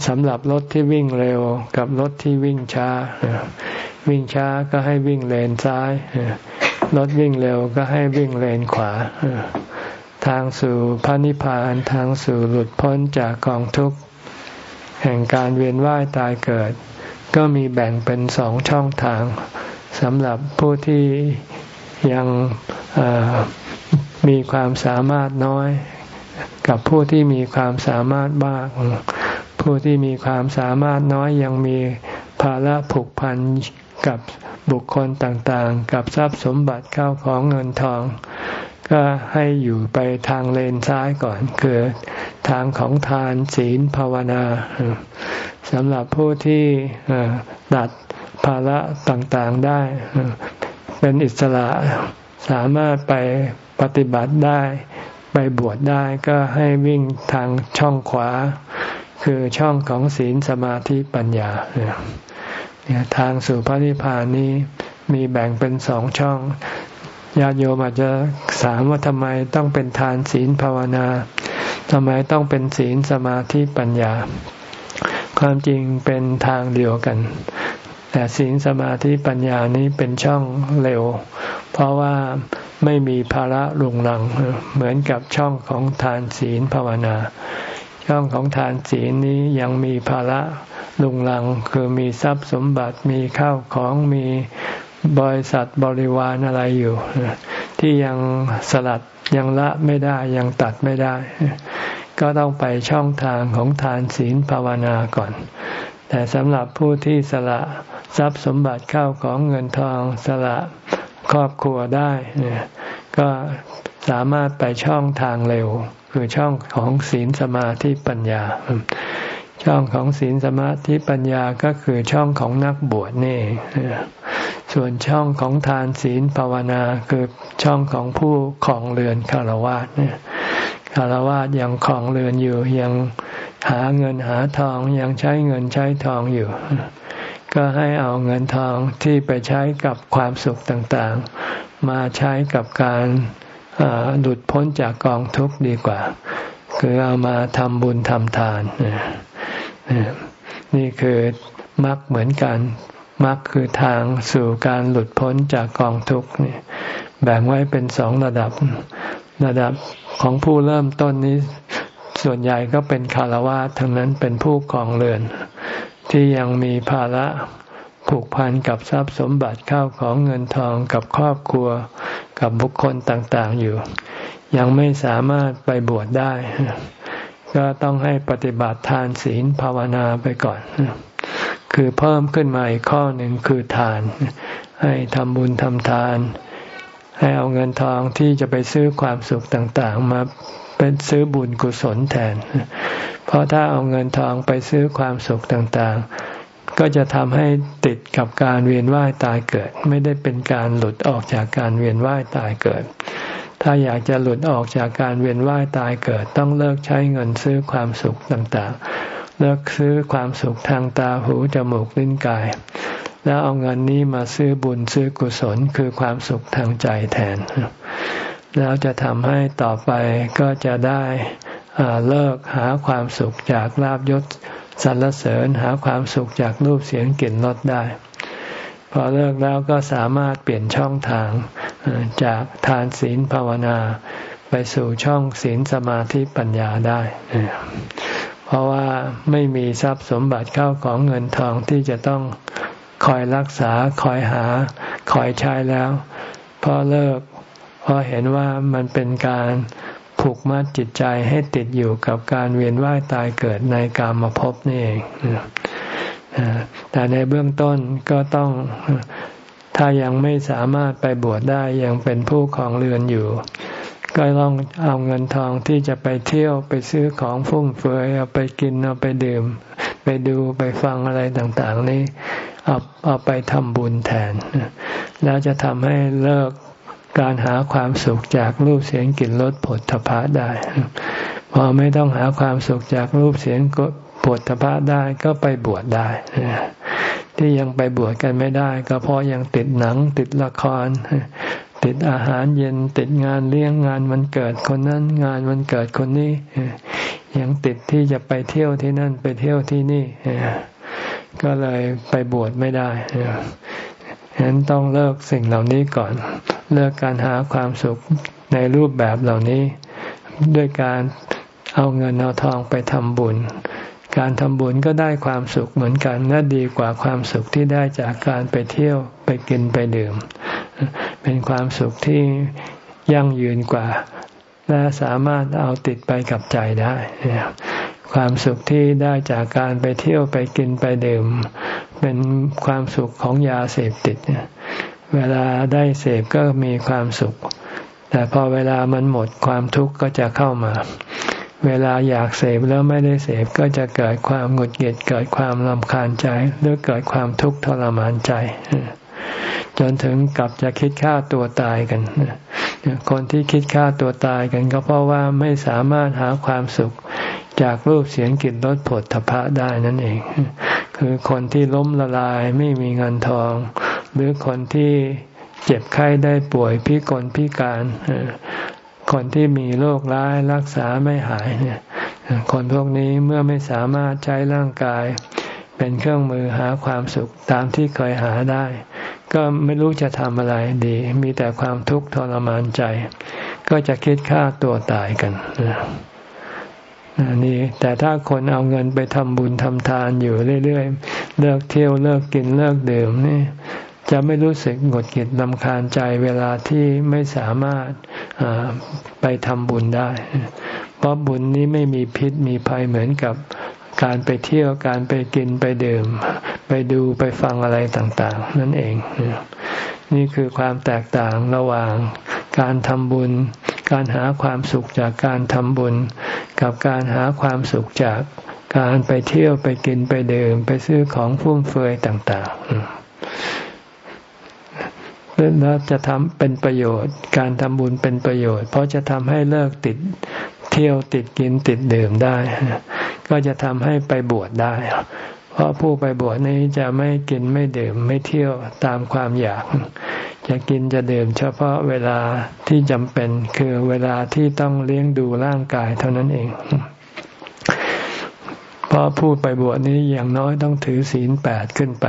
สำหรับรถที่วิ่งเร็วกับรถที่วิ่งช้า วิ่งช้าก็ให้วิ่งเลนซ้าย รถวิ่งเร็วก็ให้วิ่งเลนขวา ทางสู่พระนิพพานทางสู่หลุดพ้นจากกองทุกข์แห่งการเวียนว่ายตายเกิด ก็มีแบ่งเป็นสองช่องทางสำหรับผู้ที่ยังมีความสามารถน้อย กับผู้ที่มีความสามารถมาก ผู้ที่มีความสามารถน้อยยังมีภาระผูกพันกับบุคคลต่างๆ กับทรัพย์สมบัติเข้าของเงินทอง ก็ให้อยู่ไปทางเลนซ้ายก่อนคือทางของทานศีลภาวนาสำหรับผู้ที่ดัดภาระต่างๆได้ เป็นอิสระสามารถไปปฏิบัติได้ ไปบวชได้ก็ให้วิ่งทางช่องขวา คือช่องของศีลสมาธิปัญญาเนี่ยทางสู่พระนิพพานนี้มีแบ่งเป็นสองช่องญาติโยมอาจจะสามว่าทำไมต้องเป็นทานศีลภาวนาทำไมต้องเป็นศีลสมาธิปัญญา ความจริงเป็นทางเดียวกัน แต่ศีลสมาธิปัญญานี้เป็นช่องเร็ว เพราะว่าไม่มีภาระลุงลังเหมือนกับช่องของทานศีลภาวนา ช่องของทานศีลนี้ยังมีภาระลุงลังคือมีทรัพย์สมบัติมีข้าวของมีบริษัทบริวารอะไรอยู่ ที่ยังสลัดยังละไม่ได้ยังตัดไม่ได้ ก็ต้องไปช่องทางของทานศีลภาวนาก่อน แต่สำหรับผู้ที่สละทรัพย์สมบัติเข้าของเงินทองสละครอบครัวได้ ก็สามารถไปช่องทางเร็ว คือช่องของศีลสมาธิปัญญา ช่องของศีลสมาธิปัญญาก็คือช่องของนักบวชนี่ ส่วนช่องของทานศีลภาวนาคือช่องของผู้ของเรือนคารวะเนี่ยคารวะยังของเรือนอยู่ยังหาเงินหาทองยังใช้เงินใช้ทองอยู่ ก็ให้เอาเงินทองที่ไปใช้กับความสุขต่างๆ มาใช้กับการ หลุดพ้นจากกองทุกข์ดีกว่า คือเอามาทำบุญทำทาน นี่คือมรรคเหมือนกันมรรคคือทางสู่การหลุดพ้นจากกองทุกข์นี่แบ่งไว้เป็นสองระดับ ระดับของผู้เริ่มต้นนี้ ส่วนใหญ่ก็เป็นคารวะทั้งนั้นเป็นผู้ครองเรือน ที่ยังมีภาระ ผูกพันกับทรัพย์สมบัติเข้าของเงินทองกับครอบครัวกับบุคคลต่างๆอยู่ ยังไม่สามารถไปบวชได้ ก็ต้องให้ปฏิบัติทานศีลภาวนาไปก่อน คือเพิ่มขึ้นมาอีกข้อหนึ่งคือทาน ให้ทำบุญทำทาน ให้เอาเงินทองที่จะไปซื้อความสุขต่างๆ มาเป็นซื้อบุญกุศลแทน เพราะถ้าเอาเงินทองไปซื้อความสุขต่างๆ ก็จะทำให้ติดกับการเวียนว่ายตายเกิด ไม่ได้เป็นการหลุดออกจากการเวียนว่ายตายเกิด ถ้าอยากจะหลุดออกจากการเวียนว่ายตายเกิด ต้องเลิกใช้เงินซื้อความสุขต่างๆ เลิกซื้อความสุขทางตาหูจมูกลิ้นกาย แล้วเอาเงินนี้มาซื้อบุญซื้อกุศลคือความสุขทางใจแทน แล้วจะทำให้ต่อไปก็จะได้เลิกหาความสุขจากลาบยศ สรรเสริญหาความสุขจากรูปเสียงกลิ่นรสได้ พอเลิกแล้วก็สามารถเปลี่ยนช่องทางจากทานศีลภาวนา ไปสู่ช่องศีลสมาธิปัญญาได้ เพราะว่าไม่มีทรัพย์สมบัติเข้าของเงินทองที่จะต้องคอยรักษาคอยหา คอยใช้แล้วพราะเลิกเพราะเห็นว่ามันเป็นการ ผูกมัดจิตใจให้ติดอยู่กับการเวียนว่ายตายเกิดในกามภพนี่เองแต่ในเบื้องต้นก็ต้องถ้ายังไม่สามารถไปบวชได้ยังเป็นผู้ของเรือนอยู่ ก็ต้องเอาเงินทองที่จะไปเที่ยวไปซื้อของฟุ่มเฟือยเอาไปกินเอาไปดื่ม ไปดูไปฟังอะไรต่าง ๆ นี้เอาเอาไปทำบุญแทน แล้วจะทำให้เลิก การหาความสุขจากรูปเสียงกลิ่นรสผลทพะได้ พอไม่ต้องหาความสุขจากรูปเสียงผลทพะได้ก็ไปบวชได้ ที่ยังไปบวชกันไม่ได้ ก็เพราะยังติดหนังติดละคร ติดอาหารเย็นติดงานเลี้ยงงานวันเกิดคนนั้นงานวันเกิดคนนี้ ยังติดที่จะไปเที่ยวที่นั่นไปเที่ยวที่นี่ก็เลยไปบวชไม่ได้ ฉะนั้นต้องเลิกสิ่งเหล่านี้ก่อน เลิกการหาความสุขในรูปแบบเหล่านี้ ด้วยการเอาเงินเอาทองไปทำบุญ การทำบุญก็ได้ความสุขเหมือนกันน่าดีกว่าความสุขที่ได้จากการไปเที่ยวไปกินไปดื่ม เป็นความสุขที่ยั่งยืนกว่า และสามารถเอาติดไปกับใจได้ ความสุขที่ได้จากการไปเที่ยวไปกินไปดื่ม เป็นความสุขของยาเสพติดเวลาได้เสพก็มีความสุข แต่พอเวลามันหมดความทุกข์ก็จะเข้ามา เวลาอยากเสพแล้วไม่ได้เสพก็จะเกิดความหงุดหงิดเกิดความรำคาญใจหรือเกิดความทุกข์ทรมานใจ จนถึงกลับจะคิดฆ่าตัวตายกันคนที่คิดฆ่าตัวตายกันก็เพราะว่าไม่สามารถหาความสุขจากรูปเสียงกลิ่นรสผลทพะได้นั่นเอง คือคนที่ล้มละลายไม่มีเงินทอง หรือคนที่เจ็บไข้ได้ป่วยพิกลพิการคนที่มีโรคร้ายรักษาไม่หายเนี่ย คนพวกนี้เมื่อไม่สามารถใช้ร่างกาย เป็นเครื่องมือหาความสุขตามที่เคยหาได้ ก็ไม่รู้จะทำอะไรดี มีแต่ความทุกข์ทรมานใจ ก็จะคิดฆ่าตัวตายกันนี่ นี่แต่ถ้าคนเอาเงินไปทำบุญทำทานอยู่เรื่อยๆ เลิกเที่ยวเลิกกินเลิกดื่มนี่จะไม่รู้สึกหงุดหงิดลำคาญใจเวลาที่ไม่สามารถไปทำบุญได้ เพราะบุญนี้ไม่มีพิษมีภัยเหมือนกับการไปเที่ยวการไปกินไปดื่ม ไปดูไปฟังอะไรต่าง ๆ นั่นเอง นี่คือความแตกต่างระหว่าง การทำบุญ การหาความสุขจากการทำบุญ กับการหาความสุขจากการไปเที่ยวไปกินไปดื่มไปซื้อของฟุ่มเฟือยต่างๆแล้วจะทำเป็นประโยชน์ การทำบุญเป็นประโยชน์ เพราะจะทำให้เลิกติดเที่ยวติดกินติดดื่มได้ ก็จะทำให้ไปบวชได้ เพราะผู้ไปบวชนี้จะไม่กินไม่ดื่มไม่เที่ยวตามความอยาก จะกินจะดื่มเฉพาะเวลาที่จำเป็นคือเวลาที่ต้องเลี้ยงดูร่างกายเท่านั้นเอง เพราะผู้ไปบวชนี้อย่างน้อยต้องถือศีลแปดขึ้นไป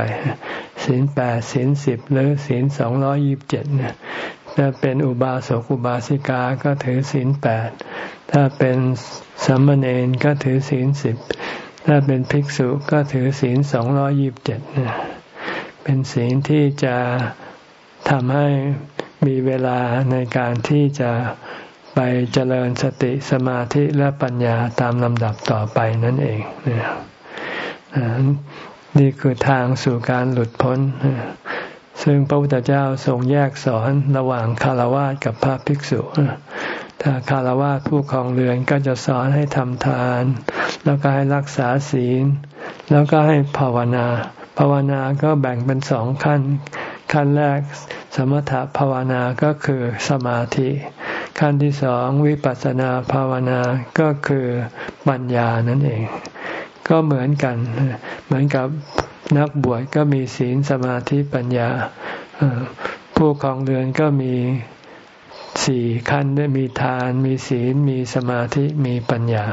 ศีลแปดศีลสิบหรือศีลสองร้อยิบเจ็ดเนี่ยถ้าเป็นอุบาสกอุบาสิกาก็ถือศีลแปดถ้าเป็นสัมมเนนก็ถือศีลสิบ ถ้าเป็นภิกษุก็ถือศีลสองร้อยิบเจ็ดเป็นศีลที่จะทำให้มีเวลาในการที่จะไปเจริญสติสมาธิและปัญญาตามลำดับต่อไปนั่นเองนี่คือทางสู่การหลุดพ้น ซึ่งพระพุทธเจ้าทรงแยกสอนระหว่างคารวะกับพระภิกษุ ถ้าคารวะผู้ครองเรือนก็จะสอนให้ทำทาน แล้วก็ให้รักษาศีล แล้วก็ให้ภาวนา ภาวนาก็แบ่งเป็นสองขั้น ขั้นแรกสมถภาวนาก็คือสมาธิ ขั้นที่สองวิปัสสนาภาวนาก็คือปัญญานั่นเอง ก็เหมือนกัน เหมือนกับนักบวชก็มีศีลสมาธิปัญญาผู้ครองเรือนก็มี สี่ขั้นได้มีทาน มีศีล มีสมาธิมีปัญญา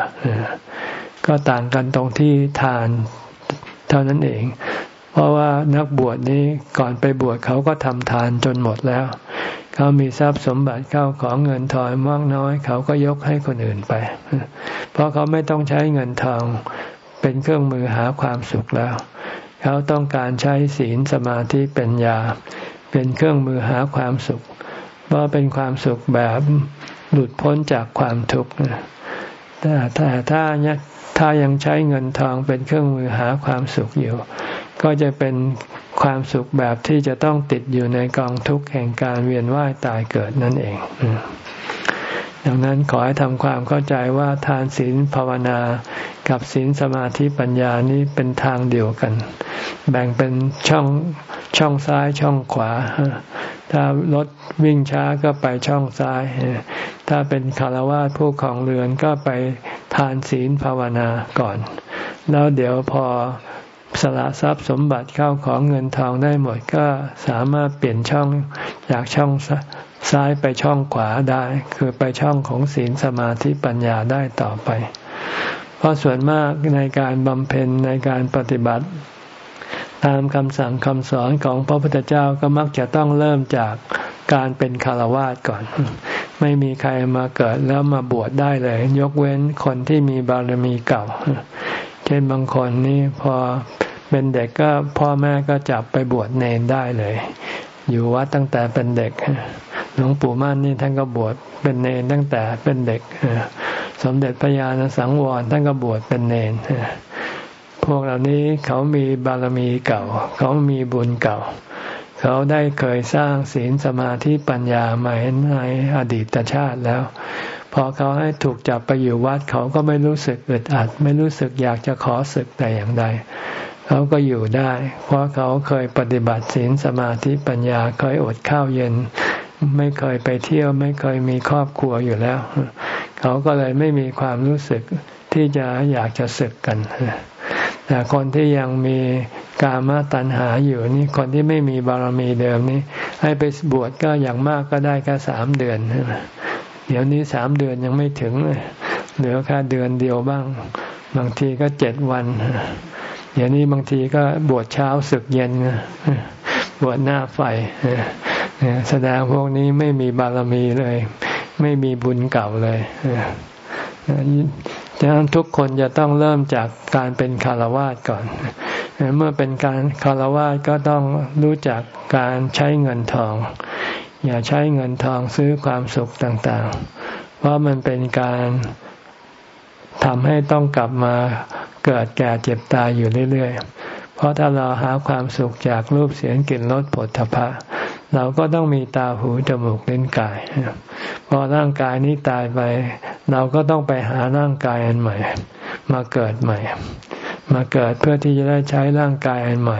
ก็ต่างกันตรงที่ทานเท่านั้นเอง เพราะว่านักบวชนี้ก่อนไปบวชเขาก็ทำทานจนหมดแล้ว เขามีทรัพย์สมบัติเข้าของเงินทองมากน้อย เขาก็ยกให้คนอื่นไป เพราะเขาไม่ต้องใช้เงินทองเป็นเครื่องมือหาความสุขแล้ว เขาต้องการใช้ศีลสมาธิเป็นยาเป็นเครื่องมือหาความสุข เพราเป็นความสุขแบบหลุดพ้นจากความทุกข์แต่ถ้าถ้าถ้ายังใช้เงินทองเป็นเครื่องมือหาความสุขอยู่ ก็จะเป็นความสุขแบบที่จะต้องติดอยู่ในกองทุกข์แห่งการเวียนว่ายตายเกิดนั่นเอง ดังนั้นขอให้ทำความเข้าใจว่าทานศีลภาวนากับศีลสมาธิปัญญานี้เป็นทางเดียวกัน แบ่งเป็นช่องช่องซ้ายช่องขวา ถ้ารถวิ่งช้าก็ไปช่องซ้าย ถ้าเป็นคารวะผู้ของเรือนก็ไปทานศีลภาวนาก่อน แล้วเดี๋ยวพอสละทรัพย์สมบัติเข้าของเงินทองได้หมดก็สามารถเปลี่ยนช่องจากช่องซ้ายไปช่องขวาได้ คือไปช่องของศีลสมาธิปัญญาได้ต่อไป เพราะส่วนมากในการบำเพ็ญในการปฏิบัติ ตามคำสั่งคำสอนของพระพุทธเจ้าก็มักจะต้องเริ่มจากการเป็นคารวาสก่อน ไม่มีใครมาเกิดแล้วมาบวชได้เลย ยกเว้นคนที่มีบารมีเก่า เช่นบางคนนี่พอเป็นเด็กก็พ่อแม่ก็จับไปบวชเนนได้เลย อยู่วัดตั้งแต่เป็นเด็กหลวงปู่มั่นนี่ท่านก็บวชเป็นเนนตั้งแต่เป็นเด็กสมเด็จพระญาณสังวรท่านก็บวชเป็นเนน พวกเหล่านี้เขามีบารมีเก่า เขามีบุญเก่า เขาได้เคยสร้างศีลสมาธิปัญญามาในอดีตชาติแล้ว พอเขาให้ถูกจับไปอยู่วัด เขาก็ไม่รู้สึกอึดอัด ไม่รู้สึกอยากจะขอศึกแต่อย่างใด เขาก็อยู่ได้ เพราะเขาเคยปฏิบัติศีลสมาธิปัญญาเคยอดข้าวเย็น ไม่เคยไปเที่ยวไม่เคยมีครอบครัวอยู่แล้ว เขาก็เลยไม่มีความรู้สึกที่จะอยากจะศึกกัน แต่คนที่ยังมีกามตัณหาอยู่นี่คนที่ไม่มีบารมีเดิมนี่ให้ไปบวชก็อย่างมากก็ได้แค่สามเดือน เดี๋ยวนี้สามเดือนยังไม่ถึงเหลือแค่เดือนเดียวบ้าง บางทีก็เจ็ดวันเดี๋ยวนี้บางทีก็บวชเช้าศึกเย็นบวชหน้าไฟแสดงพวกนี้ไม่มีบารมีเลย ไม่มีบุญเก่าเลย ดังนั้นทุกคนจะต้องเริ่มจากการเป็นคารวาสก่อน เมื่อเป็นการคารวาสก็ต้องรู้จักการใช้เงินทอง อย่าใช้เงินทองซื้อความสุขต่างๆ เพราะมันเป็นการทำให้ต้องกลับมาเกิดแก่เจ็บตายอยู่เรื่อยๆ เพราะถ้าเราหาความสุขจากรูปเสียงกลิ่นรสผลทพะ เราก็ต้องมีตาหูจมูกลิ้นกาย พอร่างกายนี้ตายไป เราก็ต้องไปหาร่างกายอันใหม่ มาเกิดใหม่ มาเกิดเพื่อที่จะได้ใช้ร่างกายอันใหม่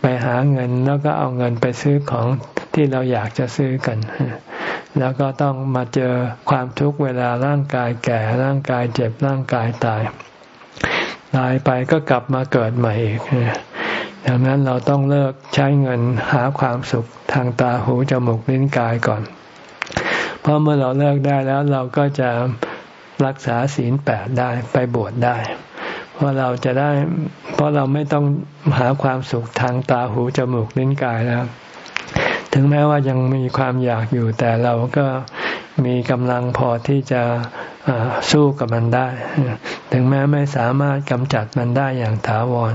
ไปหาเงินแล้วก็เอาเงินไปซื้อของที่เราอยากจะซื้อกัน แล้วก็ต้องมาเจอความทุกข์เวลาร่างกายแก่ร่างกายเจ็บร่างกายตาย ตายไปก็กลับมาเกิดใหม่อีก ดังนั้นเราต้องเลิกใช้เงินหาความสุขทางตาหูจมูกลิ้นกายก่อน เพราะเมื่อเราเลิกได้แล้วเราก็จะรักษาศีลแปดได้ไปบวชได้ เพราะเราจะได้ เพราะเราไม่ต้องหาความสุขทางตาหูจมูกลิ้นกายแล้ว ถึงแม้ว่ายังมีความอยากอยู่แต่เราก็มีกำลังพอที่จะสู้กับมันได้ ถึงแม้ไม่สามารถกำจัดมันได้อย่างถาวร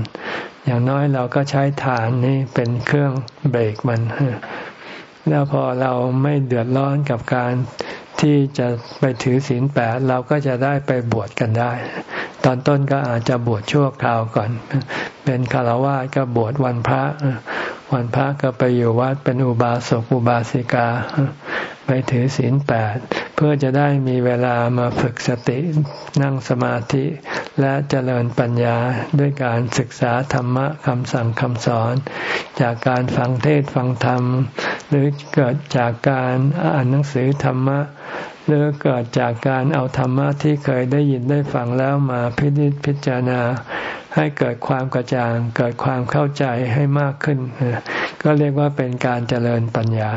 อย่างน้อยเราก็ใช้ฐานนี้เป็นเครื่องเบรกมัน แล้วพอเราไม่เดือดร้อนกับการที่จะไปถือศีลแปดเราก็จะได้ไปบวชกันได้ ตอนต้นก็อาจจะบวชชั่วคราวก่อน เป็นคารวะก็บวชวันพระ วันพระก็ไปอยู่วัดเป็นอุบาสกอุบาสิกา ไปถือศีลแปด เพื่อจะได้มีเวลามาฝึกสตินั่งสมาธิและเจริญปัญญาด้วยการศึกษาธรรมะคำสั่งคำสอน จากการฟังเทศฟังธรรม หรือเกิดจากการอ่านหนังสือธรรมะ หรือเกิดจากการเอาธรรมะที่เคยได้ยินได้ฟังแล้วมาพิจิตพิจารณา ให้เกิดความกระจ่าง เกิดความเข้าใจให้มากขึ้น ก็เรียกว่าเป็นการเจริญปัญญา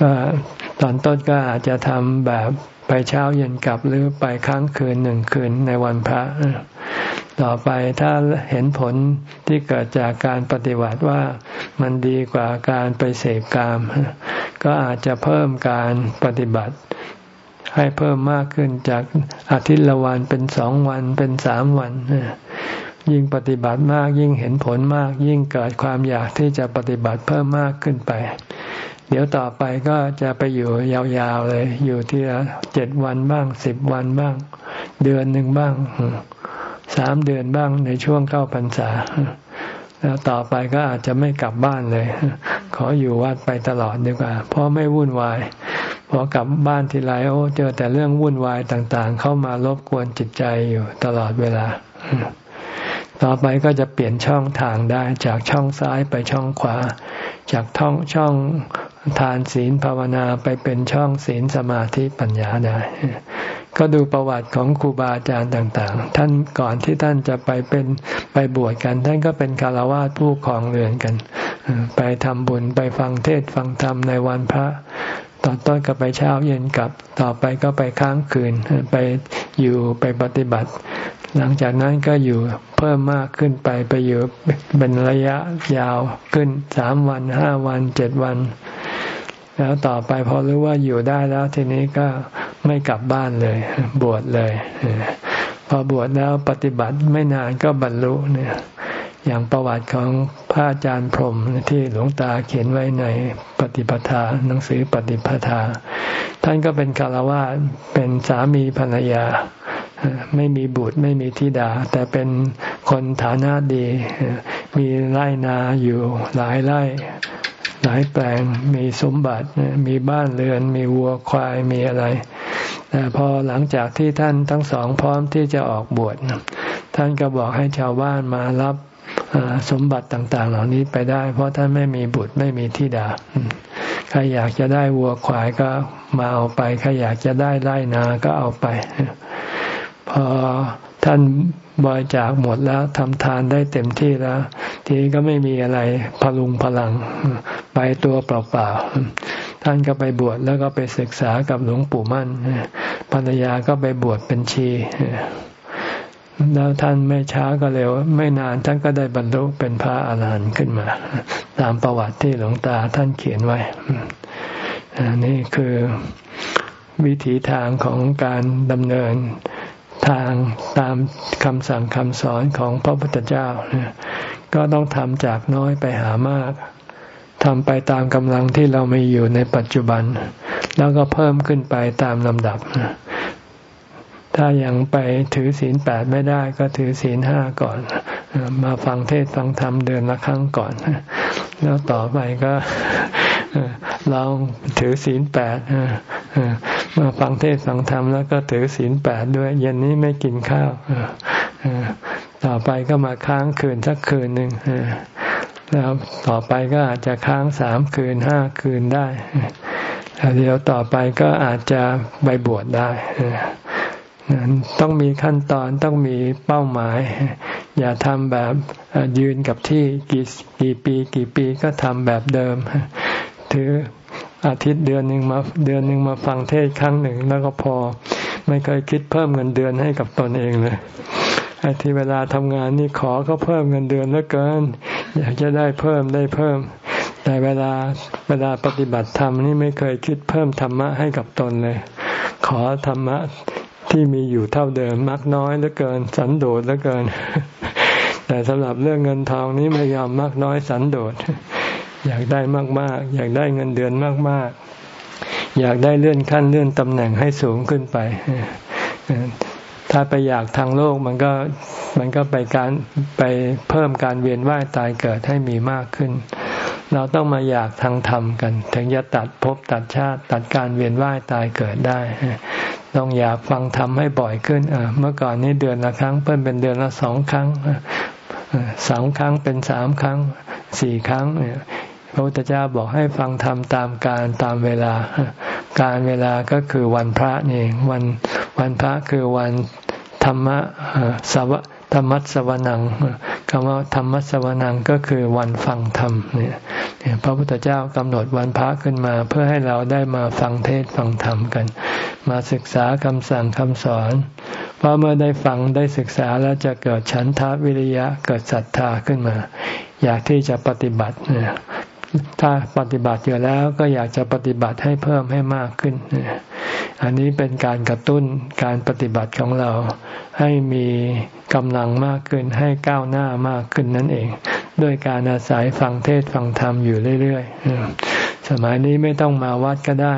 ก็ ตอนต้นก็อาจจะทำแบบไปเช้าเย็นกลับหรือไปค้างคืนหนึ่งคืนในวันพระ ต่อไปถ้าเห็นผลที่เกิดจากการปฏิบัติว่ามันดีกว่าการไปเสพกาม ก็อาจจะเพิ่มการปฏิบัติให้เพิ่มมากขึ้นจากอาทิตย์ละวันเป็นสองวันเป็นสามวัน ยิ่งปฏิบัติมากยิ่งเห็นผลมาก ยิ่งเกิดความอยากที่จะปฏิบัติเพิ่มมากขึ้นไป ดี๋ยวต่อไปก็จะไปอยู่ยาวๆเลย อยู่ที่เจ็ดวันบ้างสิบวันบ้าง เดือนหนึ่งบ้างสามเดือนบ้างในช่วงเข้าพรรษา แล้วต่อไปก็อาจจะไม่กลับบ้านเลย ขออยู่วัดไปตลอดดีกว่า เพราะไม่วุ่นวายพอกลับบ้านทีไรโอ้เจอแต่เรื่องวุ่นวายต่างๆ เข้ามารบกวนจิตใจอยู่ตลอดเวลา ต่อไปก็จะเปลี่ยนช่องทางได้จากช่องซ้ายไปช่องขวา จากท่องช่อง ทานศีลภาวนาไปเป็นช่องศีลสมาธิปัญญาได้ ก็ดูประวัติของครูบาอาจารย์ต่างๆ ท่านก่อนที่ท่านจะไปเป็นไปบวชกัน ท่านก็เป็นคารวะผู้ครองเรือนกัน ไปทำบุญไปฟังเทศฟังธรรมในวันพระ ตอนต้นก็ไปเช้าเย็นกลับ ต่อไปก็ไปค้างคืนไปอยู่ไปปฏิบัติ หลังจากนั้นก็อยู่เพิ่มมากขึ้นไปไปอยู่เป็นระยะยาวขึ้นสามวันห้าวันเจ็ดวัน แล้วต่อไปพอรู้ว่าอยู่ได้แล้วทีนี้ก็ไม่กลับบ้านเลย บวชเลย พอบวชแล้วปฏิบัติไม่นานก็บรรลุเนี่ย อย่างประวัติของพระอาจารย์พรมที่หลวงตาเขียนไว้ในปฏิปทาหนังสือปฏิปทา ท่านก็เป็นคารวะเป็นสามีภรรยา ไม่มีบุตรไม่มีธิดา แต่เป็นคนฐานะดี มีไร่นาอยู่หลายไร่ หลายแปลงมีสมบัติมีบ้านเรือน มีวัวควายมีอะไรแต่พอหลังจากที่ท่านทั้งสองพร้อมที่จะออกบวชท่านก็บอกให้ชาวบ้านมารับสมบัติต่างๆ เหล่านี้ไปได้ เพราะท่านไม่มีบุตรไม่มีที่ดาใครอยากจะได้วัวควายก็มาเอาไปใครอยากจะได้ไร่นาก็เอาไป พอท่าน บริจาคหมดแล้วทำทานได้เต็มที่แล้ว ทีนี้ก็ไม่มีอะไรพลุงพลัง ไปตัวเปล่าๆท่านก็ไปบวชแล้วก็ไปศึกษากับหลวงปู่มั่นภรรยาก็ไปบวชเป็นชีแล้วท่านไม่ช้าก็เร็ว ไม่นานท่านก็ได้บรรลุเป็นพระอาหารหันต์ขึ้นมา ตามประวัติที่หลวงตาท่านเขียนไว้นี่คือวิถีทางของการดำเนิน ทางตามคำสั่งคำสอนของพระพุทธเจ้า ก็ต้องทำจากน้อยไปหามากทำไปตามกำลังที่เรามีอยู่ในปัจจุบัน แล้วก็เพิ่มขึ้นไปตามลำดับ ถ้ายังไปถือศีลแปดไม่ได้ก็ถือศีลห้าก่อน มาฟังเทศฟังธรรมเดือนละครั้งก่อน แล้วต่อไปก็ ลองถือศีลแปดมาฟังเทศฟังธรรมแล้วก็ถือศีลแปดด้วย เย็นนี้ไม่กินข้าวต่อไปก็มาค้างคืนสักคืนหนึ่งแล้วต่อไปก็อาจจะค้างสามคืนห้าคืนได้แล้วเดี๋ยวต่อไปก็อาจจะไปบวชได้ต้องมีขั้นตอนต้องมีเป้าหมาย อย่าทำแบบยืนกับที่กี่กี่ปี กี่ปีก็ทำแบบเดิม ถืออาทิตย์เดือนหนึ่งมาเดือนหนึ่งมาฟังเทศครั้งหนึ่งแล้วก็พอ ไม่เคยคิดเพิ่มเงินเดือนให้กับตนเองเลยไอ้ที่เวลาทำงานนี่ขอก็เพิ่มเงินเดือนแล้วเกิน อยากจะได้เพิ่มได้เพิ่ม แต่เวลาเวลาปฏิบัติธรรมนี่ไม่เคยคิดเพิ่มธรรมะให้กับตนเลย ขอธรรมะที่มีอยู่เท่าเดิมมักน้อยเหลือเกิน สันโดษเหลือเกิน แต่สำหรับเรื่องเงินทองนี้ไม่ยอมมักน้อยสันโดษ อยากได้มากๆ อยากได้เงินเดือนมากๆ อยากได้เลื่อนขั้นเลื่อนตำแหน่งให้สูงขึ้นไป ถ้าไปอยากทางโลกมันก็มันก็ไปการไปเพิ่มการเวียนว่ายตายเกิดให้มีมากขึ้น เราต้องมาอยากทางธรรมกัน ถึงจะตัดภพตัดชาติตัดการเวียนว่ายตายเกิดได้ต้องอยากฟังธรรมให้บ่อยขึ้นเมื่อก่อนนี้เดือนละครั้ง เพิ่มเป็นเดือนละสองครั้งสองครั้งเป็นสามครั้งสี่ครั้ง พระพุทธเจ้าบอกให้ฟังธรรมตามการตามเวลา การเวลาก็คือวันพระนี่วันวันพระคือวันธรรมะสวะธรรมัสวนังคำว่าธรรมัสวนังก็คือวันฟังธรรมเนี่ยพระพุทธเจ้ากำหนดวันพระขึ้นมา เพื่อให้เราได้มาฟังเทศฟังธรรมกัน มาศึกษาคำสั่งคำสอน เพราะเมื่อได้ฟังได้ศึกษาแล้วจะเกิดฉันทาวิริยะเกิดศรัทธาขึ้นมา อยากที่จะปฏิบัติเนี่ย ถ้าปฏิบัติอยู่แล้วก็อยากจะปฏิบัติให้เพิ่มให้มากขึ้น อันนี้เป็นการกระตุ้นการปฏิบัติของเรา ให้มีกำลังมากขึ้น ให้ก้าวหน้ามากขึ้นนั่นเอง ด้วยการอาศัยฟังเทศฟังธรรมอยู่เรื่อยๆ สมัยนี้ไม่ต้องมาวัดก็ได้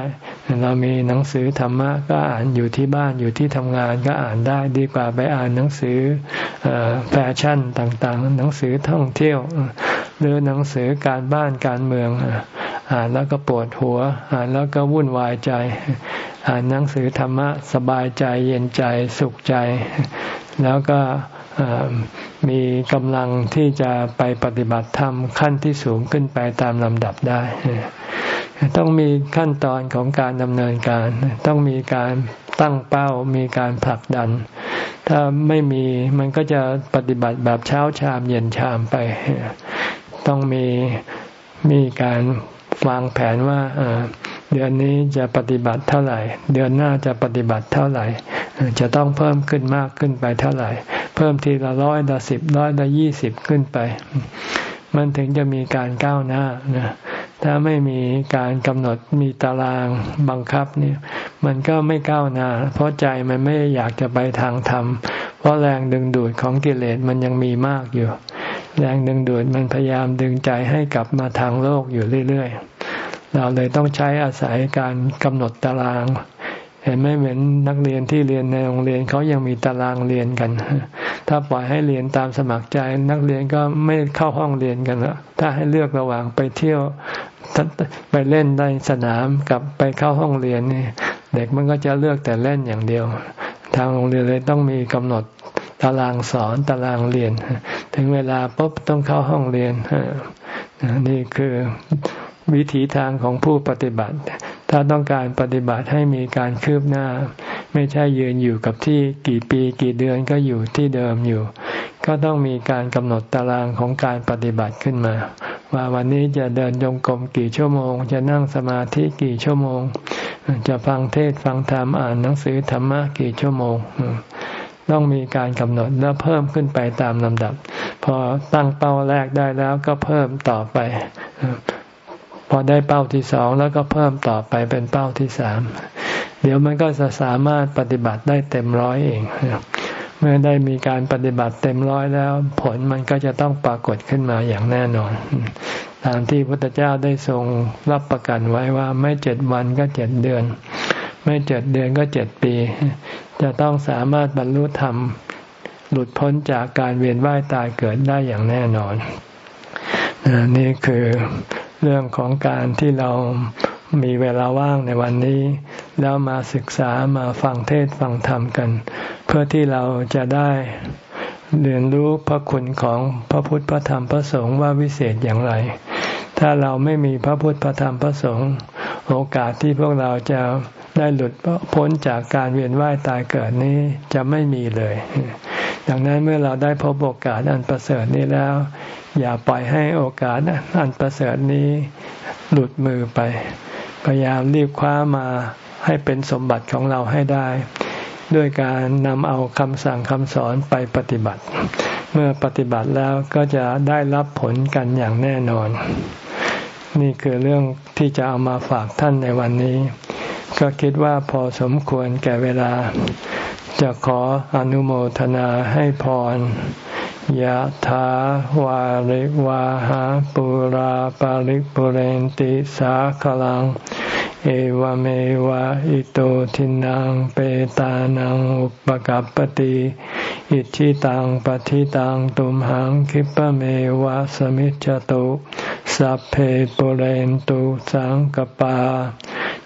เรามีหนังสือธรรมะก็อ่านอยู่ที่บ้านอยู่ที่ทำงานก็อ่านได้ดีกว่าไปอ่านหนังสือแฟชั่นต่างๆ หนังสือท่องเที่ยว หรือหนังสือการบ้านการเมือง อ่านแล้วก็ปวดหัว อ่านแล้วก็วุ่นวายใจ อ่านหนังสือธรรมะสบายใจเย็นใจสุขใจ แล้วก็ มีกำลังที่จะไปปฏิบัติธรรมขั้นที่สูงขึ้นไปตามลำดับได้ ต้องมีขั้นตอนของการดำเนินการ ต้องมีการตั้งเป้า มีการผลักดัน ถ้าไม่มีมันก็จะปฏิบัติแบบเช้าชามเย็นชามไป ต้องมีมีการวางแผนว่าเดือนนี้จะปฏิบัติเท่าไหร่ เดือนหน้าจะปฏิบัติเท่าไหร่ จะต้องเพิ่มขึ้นมากขึ้นไปเท่าไหร่ เพิ่มทีละร้อยละสิบร้อยละยี่สิบขึ้นไป มันถึงจะมีการก้าวหน้านะถ้าไม่มีการกำหนดมีตารางบังคับเนี่ย มันก็ไม่ก้าวหน้า เพราะใจมันไม่อยากจะไปทางธรรม เพราะแรงดึงดูดของกิเลสมันยังมีมากอยู่ แรงดึงดูดมันพยายามดึงใจให้กลับมาทางโลกอยู่เรื่อยๆ เราเลยต้องใช้อาศัยการกำหนดตาราง เห็นไหมเหมือนนักเรียนที่เรียนในโรงเรียนเขายังมีตารางเรียนกัน ถ้าปล่อยให้เรียนตามสมัครใจนักเรียนก็ไม่เข้าห้องเรียนกันแล้วถ้าให้เลือกระหว่างไปเที่ยวไปเล่นในสนามกับไปเข้าห้องเรียนนี่เด็กมันก็จะเลือกแต่เล่นอย่างเดียว ทางโรงเรียนเลยต้องมีกำหนดตารางสอนตารางเรียน ถึงเวลาปุ๊บต้องเข้าห้องเรียนนี่คือวิถีทางของผู้ปฏิบัติ ถ้าต้องการปฏิบัติให้มีการคืบหน้า ไม่ใช่ยืนอยู่กับที่กี่ปีกี่เดือนก็อยู่ที่เดิมอยู่ ก็ต้องมีการกำหนดตารางของการปฏิบัติขึ้นมา ว่าวันนี้จะเดินจงกรมกี่ชั่วโมง จะนั่งสมาธิกี่ชั่วโมง จะฟังเทศฟังธรรมอ่านหนังสือธรรมะกี่ชั่วโมงต้องมีการกำหนดแล้วเพิ่มขึ้นไปตามลำดับ พอตั้งเป้าแรกได้แล้วก็เพิ่มต่อไป พอได้เป้าที่สองแล้วก็เพิ่มต่อไปเป็นเป้าที่สามเดี๋ยวมันก็จะสามารถปฏิบัติได้เต็มร้อยเอง เมื่อได้มีการปฏิบัติเต็มร้อยแล้ว ผลมันก็จะต้องปรากฏขึ้นมาอย่างแน่นอน ตามที่พระพุทธเจ้าได้ทรงรับประกันไว้ว่าไม่เจ็ดวันก็เจ็ดเดือน ไม่เจ็ดเดือนก็เจ็ดปี จะต้องสามารถบรรลุธรรม หลุดพ้นจากการเวียนว่ายตายเกิดได้อย่างแน่นอนนี่คือ เรื่องของการที่เรามีเวลาว่างในวันนี้ แล้วมาศึกษามาฟังเทศฟังธรรมกัน เพื่อที่เราจะได้เรียนรู้พระคุณของพระพุทธพระธรรมพระสงฆ์ว่าวิเศษอย่างไร ถ้าเราไม่มีพระพุทธพระธรรมพระสงฆ์โอกาสที่พวกเราจะได้หลุดพ้นจากการเวียนว่ายตายเกิดนี้จะไม่มีเลย ดังนั้นเมื่อเราได้พบโอกาสอันประเสริฐนี้แล้ว อย่าปล่อยให้โอกาสอันประเสริฐนี้หลุดมือไป พยายามรีบคว้ามาให้เป็นสมบัติของเราให้ได้ ด้วยการนำเอาคำสั่งคำสอนไปปฏิบัติ เมื่อปฏิบัติแล้วก็จะได้รับผลกันอย่างแน่นอน นี่คือเรื่องที่จะเอามาฝากท่านในวันนี้ ก็คิดว่าพอสมควรแก่เวลา จะขออนุโมทนาให้พรยะถาวาริวาหาปุราปาริปุเรนติสาขลัง เอวเมวะอิโตทินังเปตานังอุปกัรปติอิชิตังปฏิตังตุมหังคิปะเมวะสมิจจตุสัพเพปุเรนตุสังกปา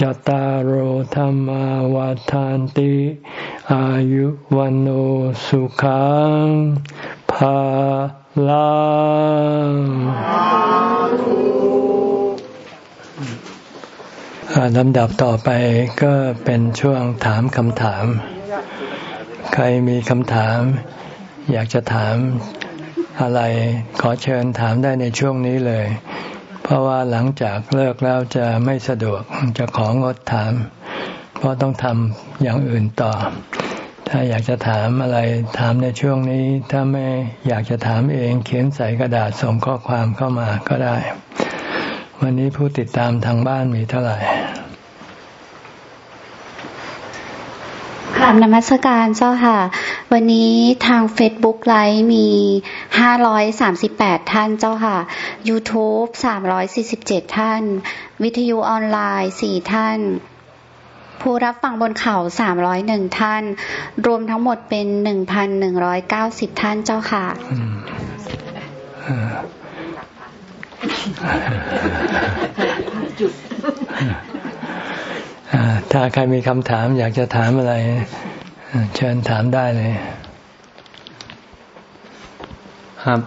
จตารโหธรรมวาทานติ อายุวันโอสุขังภาลังลำดับต่อไปก็เป็นช่วงถามคำถาม ใครมีคำถาม อยากจะถามอะไรขอเชิญถามได้ในช่วงนี้เลย ราะว่าหลังจากเลิกแล้วจะไม่สะดวกจะของดถาม เพราะต้องทำอย่างอื่นต่อ ถ้าอยากจะถามอะไรถามในช่วงนี้ ถ้าไม่อยากจะถามเองเขียนใส่กระดาษส่งข้อความเข้ามาก็ได้ วันนี้ผู้ติดตามทางบ้านมีเท่าไหร่ กราบนมัสการเจ้าค่ะ วันนี้ทาง Facebook ไลฟ์มี 538 ท่านเจ้าค่ะ YouTube 347 ท่าน วิทยุออนไลน์ 4 ท่าน ผู้รับฟังบนเขา 301 ท่าน รวมทั้งหมดเป็น 1,190 ท่านเจ้าค่ะ ถ้าใครมีคำถามอยากจะถามอะไร เชิญถามได้เลย ครับ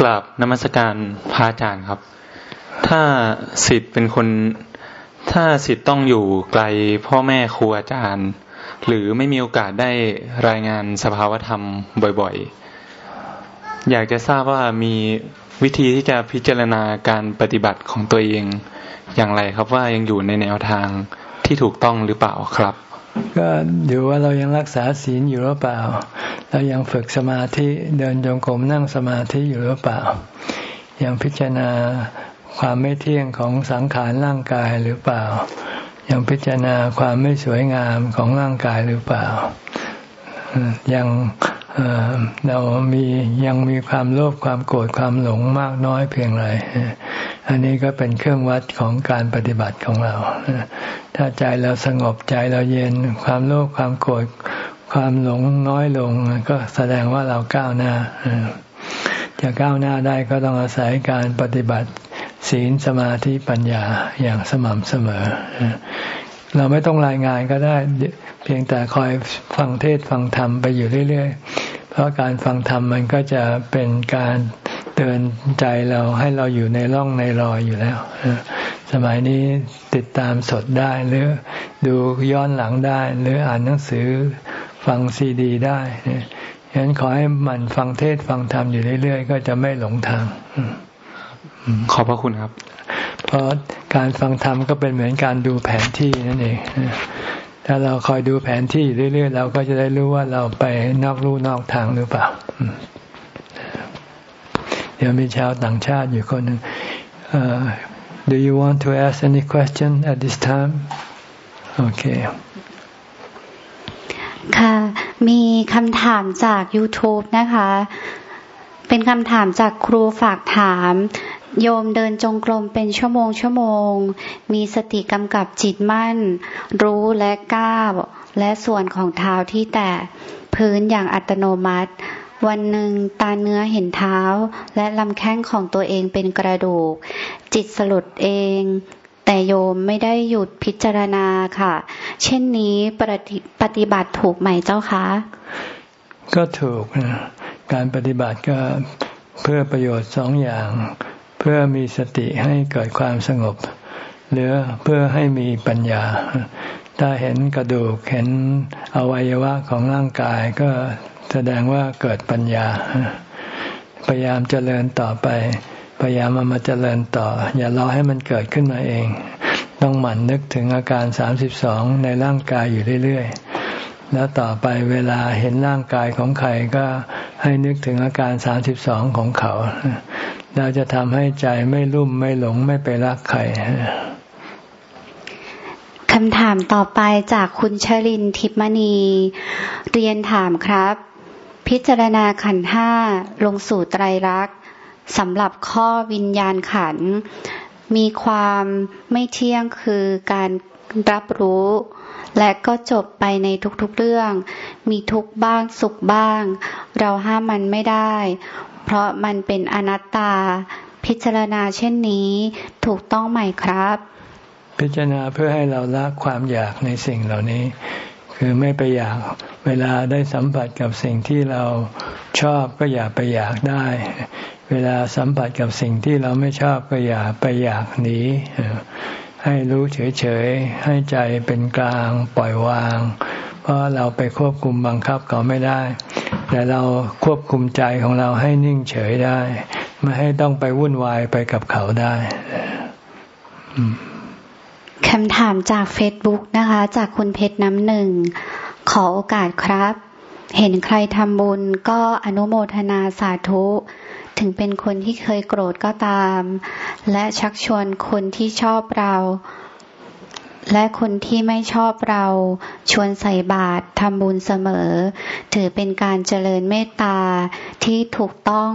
กราบนมัสการพระอาจารย์ครับ ถ้าสิทธิ์เป็นคน ถ้าสิทธิ์ต้องอยู่ไกลพ่อแม่ครูอาจารย์ หรือไม่มีโอกาสได้รายงานสภาวธรรมบ่อยๆ อยากจะทราบว่ามีวิธีที่จะพิจารณาการปฏิบัติของตัวเองอย่างไรครับว่ายังอยู่ในแนวทาง ที่ถูกต้องหรือเปล่าครับ ก็อยู่ว่าเรายังรักษาศีลอยู่หรือเปล่า เรายังฝึกสมาธิเดินจงกรมนั่งสมาธิอยู่หรือเปล่า ยังพิจารณาความไม่เที่ยงของสังขารร่างกายหรือเปล่า ยังพิจารณาความไม่สวยงามของร่างกายหรือเปล่า ยังเรามียังมีความโลภความโกรธความหลงมากน้อยเพียงไร อันนี้ก็เป็นเครื่องวัดของการปฏิบัติของเรา ถ้าใจเราสงบใจเราเย็น ความโลภความโกรธความหลงน้อยลง ก็แสดงว่าเราก้าวหน้าจะก้าวหน้าได้ก็ต้องอาศัยการปฏิบัติ ศีลสมาธิปัญญาอย่างสม่ำเสมอ เราไม่ต้องรายงานก็ได้ เพียงแต่คอยฟังเทศฟังธรรมไปอยู่เรื่อยๆ เพราะการฟังธรรมมันก็จะเป็นการเตือนใจเราให้เราอยู่ในร่องในรอยอยู่แล้ว สมัยนี้ติดตามสดได้หรือดูย้อนหลังได้ หรืออ่านหนังสือฟังซีดี ได้ฉะนั้นขอให้มันฟังเทศฟังธรรมอยู่เรื่อยๆ ก็จะไม่หลงทาง ขอบพระคุณครับ เพราะการฟังธรรมก็เป็นเหมือนการดูแผนที่นั่นเองถ้าเราคอยดูแผนที่เรื่อยๆ เราก็จะได้รู้ว่าเราไปนอกลู่นอกทางหรือเปล่า เดี๋ยวมีชาวต่างชาติอยู่คนหนึ่ง Do you want to ask any question at this time? Okay. ค่ะ มีคำถามจาก YouTube นะคะ เป็นคำถามจากครูฝากถาม โยมเดินจงกรมเป็นชั่วโมงชั่วโมง มีสติกำกับจิตมั่น รู้และก้าวและส่วนของเท้าที่แตะพื้นอย่างอัตโนมัติ วันหนึ่งตาเนื้อเห็นเท้า และลำแข้งของตัวเองเป็นกระดูก จิตสลดเอง แต่โยมไม่ได้หยุดพิจารณาค่ะ เช่นนี้ปฏิปฏิบัติถูกไหมเจ้าคะ ก็ถูกนะการปฏิบัติก็เพื่อประโยชน์สองอย่าง เพื่อมีสติให้เกิดความสงบ หรือเพื่อให้มีปัญญา ถ้าเห็นกระดูกเห็นอวัยวะของร่างกายก็ แสดงว่าเกิดปัญญา พยายามเจริญต่อไป พยายามมามาเจริญต่อ อย่ารอให้มันเกิดขึ้นมาเอง ต้องหมั่นนึกถึงอาการสามสิบสองในร่างกายอยู่เรื่อยๆ แล้วต่อไปเวลาเห็นร่างกายของใครก็ให้นึกถึงอาการสามสิบสองของเขา เราจะทำให้ใจไม่รุ่มไม่หลงไม่ไปรักใครคำถามต่อไปจากคุณชลินทิพมณี เรียนถามครับ พิจารณาขันห้าลงสู่ไตรลักษณ์สำหรับข้อวิญญาณขัน มีความไม่เที่ยงคือการรับรู้ และก็จบไปในทุกๆเรื่อง มีทุกบ้างสุขบ้าง เราห้ามมันไม่ได้ เพราะมันเป็นอนัตตา พิจารณาเช่นนี้ถูกต้องไหมครับ พิจารณาเพื่อให้เราละความอยากในสิ่งเหล่านี้ คือไม่ไปอยากเวลาได้สัมผัสกับสิ่งที่เราชอบก็อย่าไปอยากได้ เวลาสัมผัสกับสิ่งที่เราไม่ชอบก็อย่าไปอยากหนีให้รู้เฉยๆ ให้ใจเป็นกลางปล่อยวาง เพราะเราไปควบคุมบังคับเขาไม่ได้ แต่เราควบคุมใจของเราให้นิ่งเฉยได้ ไม่ให้ต้องไปวุ่นวายไปกับเขาได้ คำถามจากเฟซบุ๊กนะคะ จากคุณเพชรน้ำหนึ่ง ขอโอกาสครับ เห็นใครทำบุญก็อนุโมทนาสาธุ ถึงเป็นคนที่เคยโกรธก็ตาม และชักชวนคนที่ชอบเราและคนที่ไม่ชอบเราชวนใส่บาตรทำบุญเสมอ ถือเป็นการเจริญเมตตาที่ถูกต้อง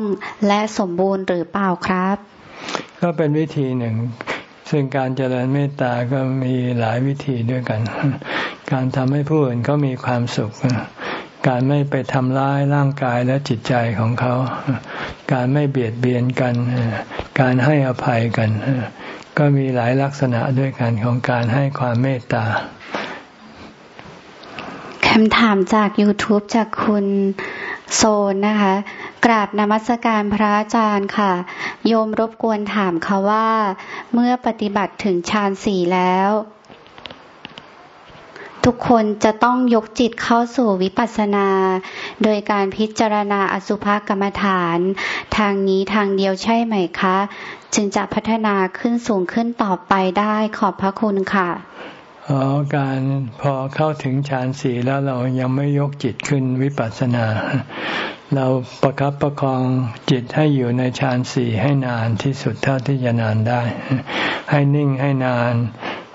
และสมบูรณ์หรือเปล่าครับ ก็เป็นวิธีหนึ่ง ซึ่งการเจริญเมตตาก็มีหลายวิธีด้วยกัน การทำให้ผู้อื่นเขามีความสุข การไม่ไปทำร้ายร่างกายและจิตใจของเขา การไม่เบียดเบียนกัน การให้อภัยกัน ก็มีหลายลักษณะด้วยกันของการให้ความเมตตาคำถามจาก YouTube จากคุณโซนนะคะ กราบนมัสการพระอาจารย์ค่ะ โยมรบกวนถามเขาว่า เมื่อปฏิบัติถึงฌานสี่แล้ว ทุกคนจะต้องยกจิตเข้าสู่วิปัสสนา โดยการพิจารณาอสุภกรรมฐาน ทางนี้ทางเดียวใช่ไหมคะ จึงจะพัฒนาขึ้นสูงขึ้นต่อไปได้ขอบพระคุณค่ะอ๋อการพอเข้าถึงฌานสี่แล้วเรายังไม่ยกจิตขึ้นวิปัสสนา เราประครับประคองจิตให้อยู่ในฌานสี่ให้นานที่สุดเท่าที่จะนานได้ ให้นิ่งให้นาน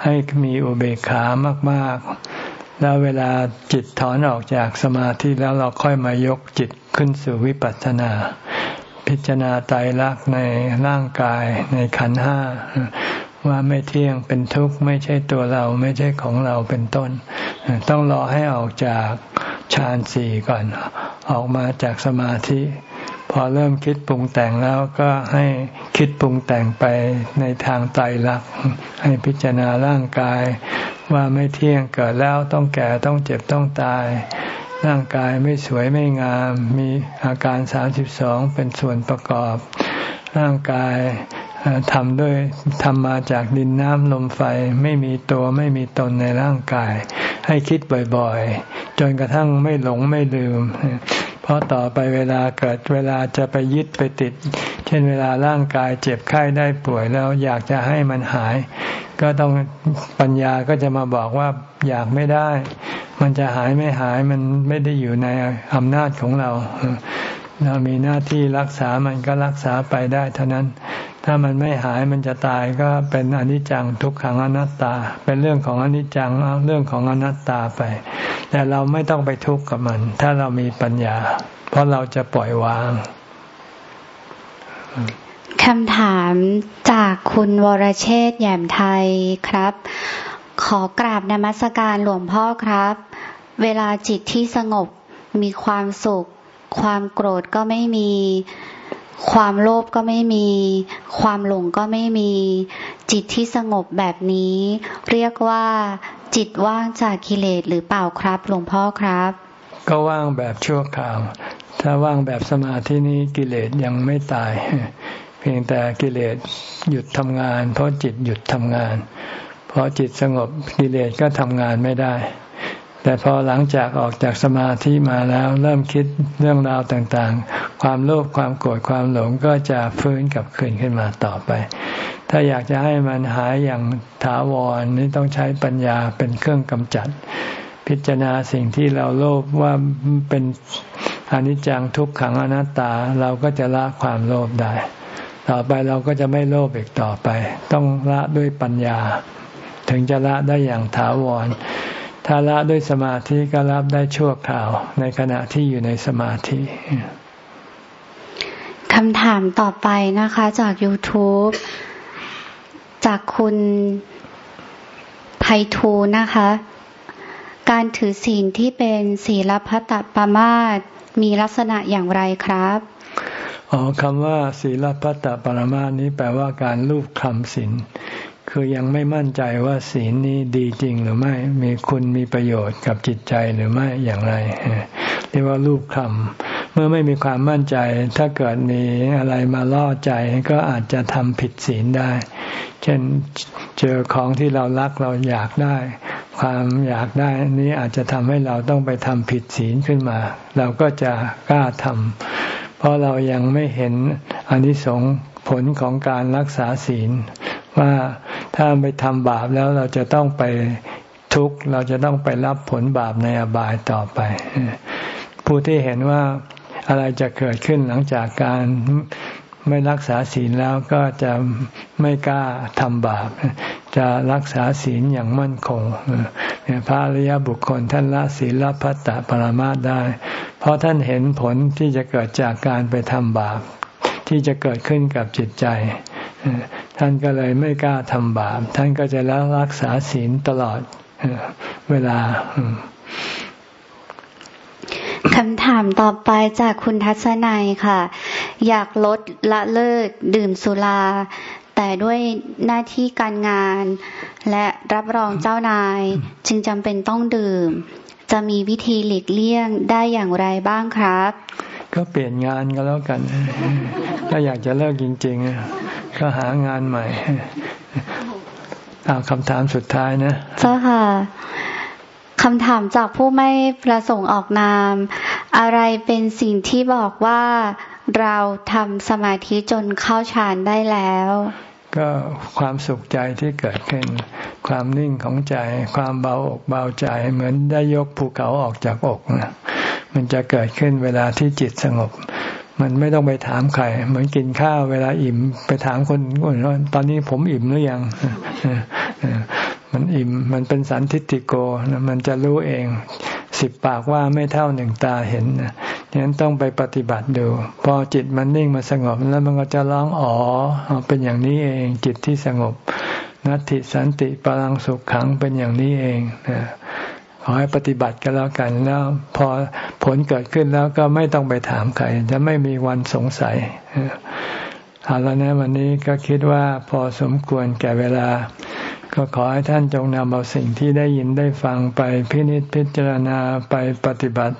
ให้มีอุเบกขามาก ๆ แล้วเวลาจิตถอนออกจากสมาธิแล้วเราค่อยมายกจิตขึ้นสู่วิปัสสนา พิจารณาไตรลักษณ์ในร่างกายในขันห้า ว่าไม่เที่ยงเป็นทุกข์ไม่ใช่ตัวเราไม่ใช่ของเราเป็นต้น ต้องรอให้ออกจากฌานสี่ก่อนออกมาจากสมาธิ พอเริ่มคิดปรุงแต่งแล้วก็ให้คิดปรุงแต่งไปในทางไตรลักษณ์ให้พิจารณาร่างกาย ว่าไม่เที่ยงเกิดแล้วต้องแก่ต้องเจ็บต้องตายร่างกายไม่สวยไม่งาม มีอาการสามสิบสองเป็นส่วนประกอบ ร่างกาย ทำด้วยทำมาจากดินน้ำลมไฟไม่มีตัวไม่มีตนในร่างกาย ให้คิดบ่อยๆ จนกระทั่งไม่หลงไม่ลืม เพราะต่อไปเวลาเกิดเวลาจะไปยึดไปติด เช่นเวลาร่างกายเจ็บไข้ได้ป่วยแล้วอยากจะให้มันหาย ก็ต้องปัญญาก็จะมาบอกว่าอยากไม่ได้ มันจะหายไม่หายมันไม่ได้อยู่ในอำนาจของเราเรามีหน้าที่รักษามันก็รักษาไปได้เท่านั้น ถ้ามันไม่หายมันจะตายก็เป็นอนิจจังทุกขังอนัตตา เป็นเรื่องของอนิจจังเรื่องของอนัตตาไป แต่เราไม่ต้องไปทุกข์กับมัน ถ้าเรามีปัญญา เพราะเราจะปล่อยวางคำถามจากคุณวรเชษแยมไทยครับ ขอกราบนมัสการหลวงพ่อครับ เวลาจิตที่สงบมีความสุข ความโกรธก็ไม่มี ความโลภก็ไม่มี ความหลงก็ไม่มี จิตที่สงบแบบนี้ เรียกว่าจิตว่างจากกิเลสหรือเปล่าครับหลวงพ่อครับ ก็ว่างแบบชั่วคราว ถ้าว่างแบบสมาธินี้กิเลสยังไม่ตาย เพียงแต่กิเลสหยุดทำงาน เพราะจิตหยุดทำงาน เพราะจิตสงบกิเลสก็ทำงานไม่ได้ แต่พอหลังจากออกจากสมาธิมาแล้วเริ่มคิดเรื่องราวต่างๆ ความโลภความโกรธความหลงก็จะฟื้นกลับคืนขึ้นมาต่อไป ถ้าอยากจะให้มันหายอย่างถาวรนี่ต้องใช้ปัญญาเป็นเครื่องกำจัด พิจารณาสิ่งที่เราโลภว่าเป็นอนิจจังทุกขังอนัตตาเราก็จะละความโลภได้ ต่อไปเราก็จะไม่โลภอีกต่อไป ต้องละด้วยปัญญา ถึงจะละได้อย่างถาวร ถ้าละด้วยสมาธิก็รับได้ชั่วคราว ในขณะที่อยู่ในสมาธิคำถามต่อไปนะคะจาก YouTube จากคุณไพทูนะคะ การถือศีลที่เป็นศีลพัตตปมาตมีลักษณะอย่างไรครับอ๋อคำว่าศีลพัตตปรมาตนี้แปลว่าการรูปคำศีล คือยังไม่มั่นใจว่าศีลนี้ดีจริงหรือไม่ มีคุณมีประโยชน์กับจิตใจหรือไม่อย่างไร เรียกว่ารูปคำเมื่อไม่มีความมั่นใจ ถ้าเกิดมีอะไรมาล่อใจก็อาจจะทำผิดศีลได้ เช่นเจอของที่เรารักเราอยากได้ ความอยากได้นี้อาจจะทำให้เราต้องไปทำผิดศีลขึ้นมา เราก็จะกล้าทำเพราะเรายังไม่เห็นอนิสงส์ผลของการรักษาศีลว่า ถ้าไปทำบาปแล้วเราจะต้องไปทุกข์เราจะต้องไปรับผลบาปในอบายต่อไป ผู้ที่เห็นว่าอะไรจะเกิดขึ้นหลังจากการไม่รักษาศีลแล้วก็จะไม่กล้าทำบาป จะรักษาศีลอย่างมั่นคงพระอริยบุคคลท่านละศีลละพัตตปรามาได้ เพราะท่านเห็นผลที่จะเกิดจากการไปทำบาป ที่จะเกิดขึ้นกับจิตใจ ท่านก็เลยไม่กล้าทำบาป ท่านก็จะแล้วรักษาศีลตลอดเวลาคำถามต่อไปจากคุณทัศนัยค่ะ อยากลดละเลิกดื่มสุรา แต่ด้วยหน้าที่การงาน และรับรองเจ้านาย จึงจำเป็นต้องดื่ม จะมีวิธีหลีกเลี่ยงได้อย่างไรบ้างครับ ก็เปลี่ยนงานก็แล้วกัน ถ้าอยากจะเลิกจริง ๆ ก็หางานใหม่เอาคำถามสุดท้ายนะ เจ้าค่ะคำถามจากผู้ไม่ประสงค์ออกนาม อะไรเป็นสิ่งที่บอกว่าเราทำสมาธิจนเข้าฌานได้แล้ว ก็ความสุขใจที่เกิดขึ้น ความนิ่งของใจ ความเบาอกเบาใจ เหมือนได้ยกภูเขาออกจากอกนะ มันจะเกิดขึ้นเวลาที่จิตสงบ มันไม่ต้องไปถามใคร เหมือนกินข้าวเวลาอิ่มไปถามคนคนตอนนี้ผมอิ่มหรือยังมันอิ่มมันเป็นสันทิติโกมันจะรู้เองสิบปากว่าไม่เท่าหนึ่งตาเห็นฉะนั้นต้องไปปฏิบัติดู พอจิตมันนิ่งมาสงบแล้วมันก็จะร้องอ๋อเป็นอย่างนี้เองจิตที่สงบ นัตติสันติปรังสุขขังเป็นอย่างนี้เองข อให้ปฏิบัติกันแล้วกันแล้วพอผลเกิดขึ้นแล้วก็ไม่ต้องไปถามใคร จะไม่มีวันสงสัยเอาแล้วนะวันนี้ก็คิดว่าพอสมควรแก่เวลา ก็ขอให้ท่านจงนำเอาสิ่งที่ได้ยินได้ฟังไปพินิจพิจารณาไปปฏิบัติ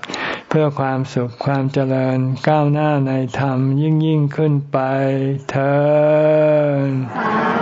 เพื่อความสุขความเจริญก้าวหน้าในธรรมยิ่งยิ่งขึ้นไปเธอ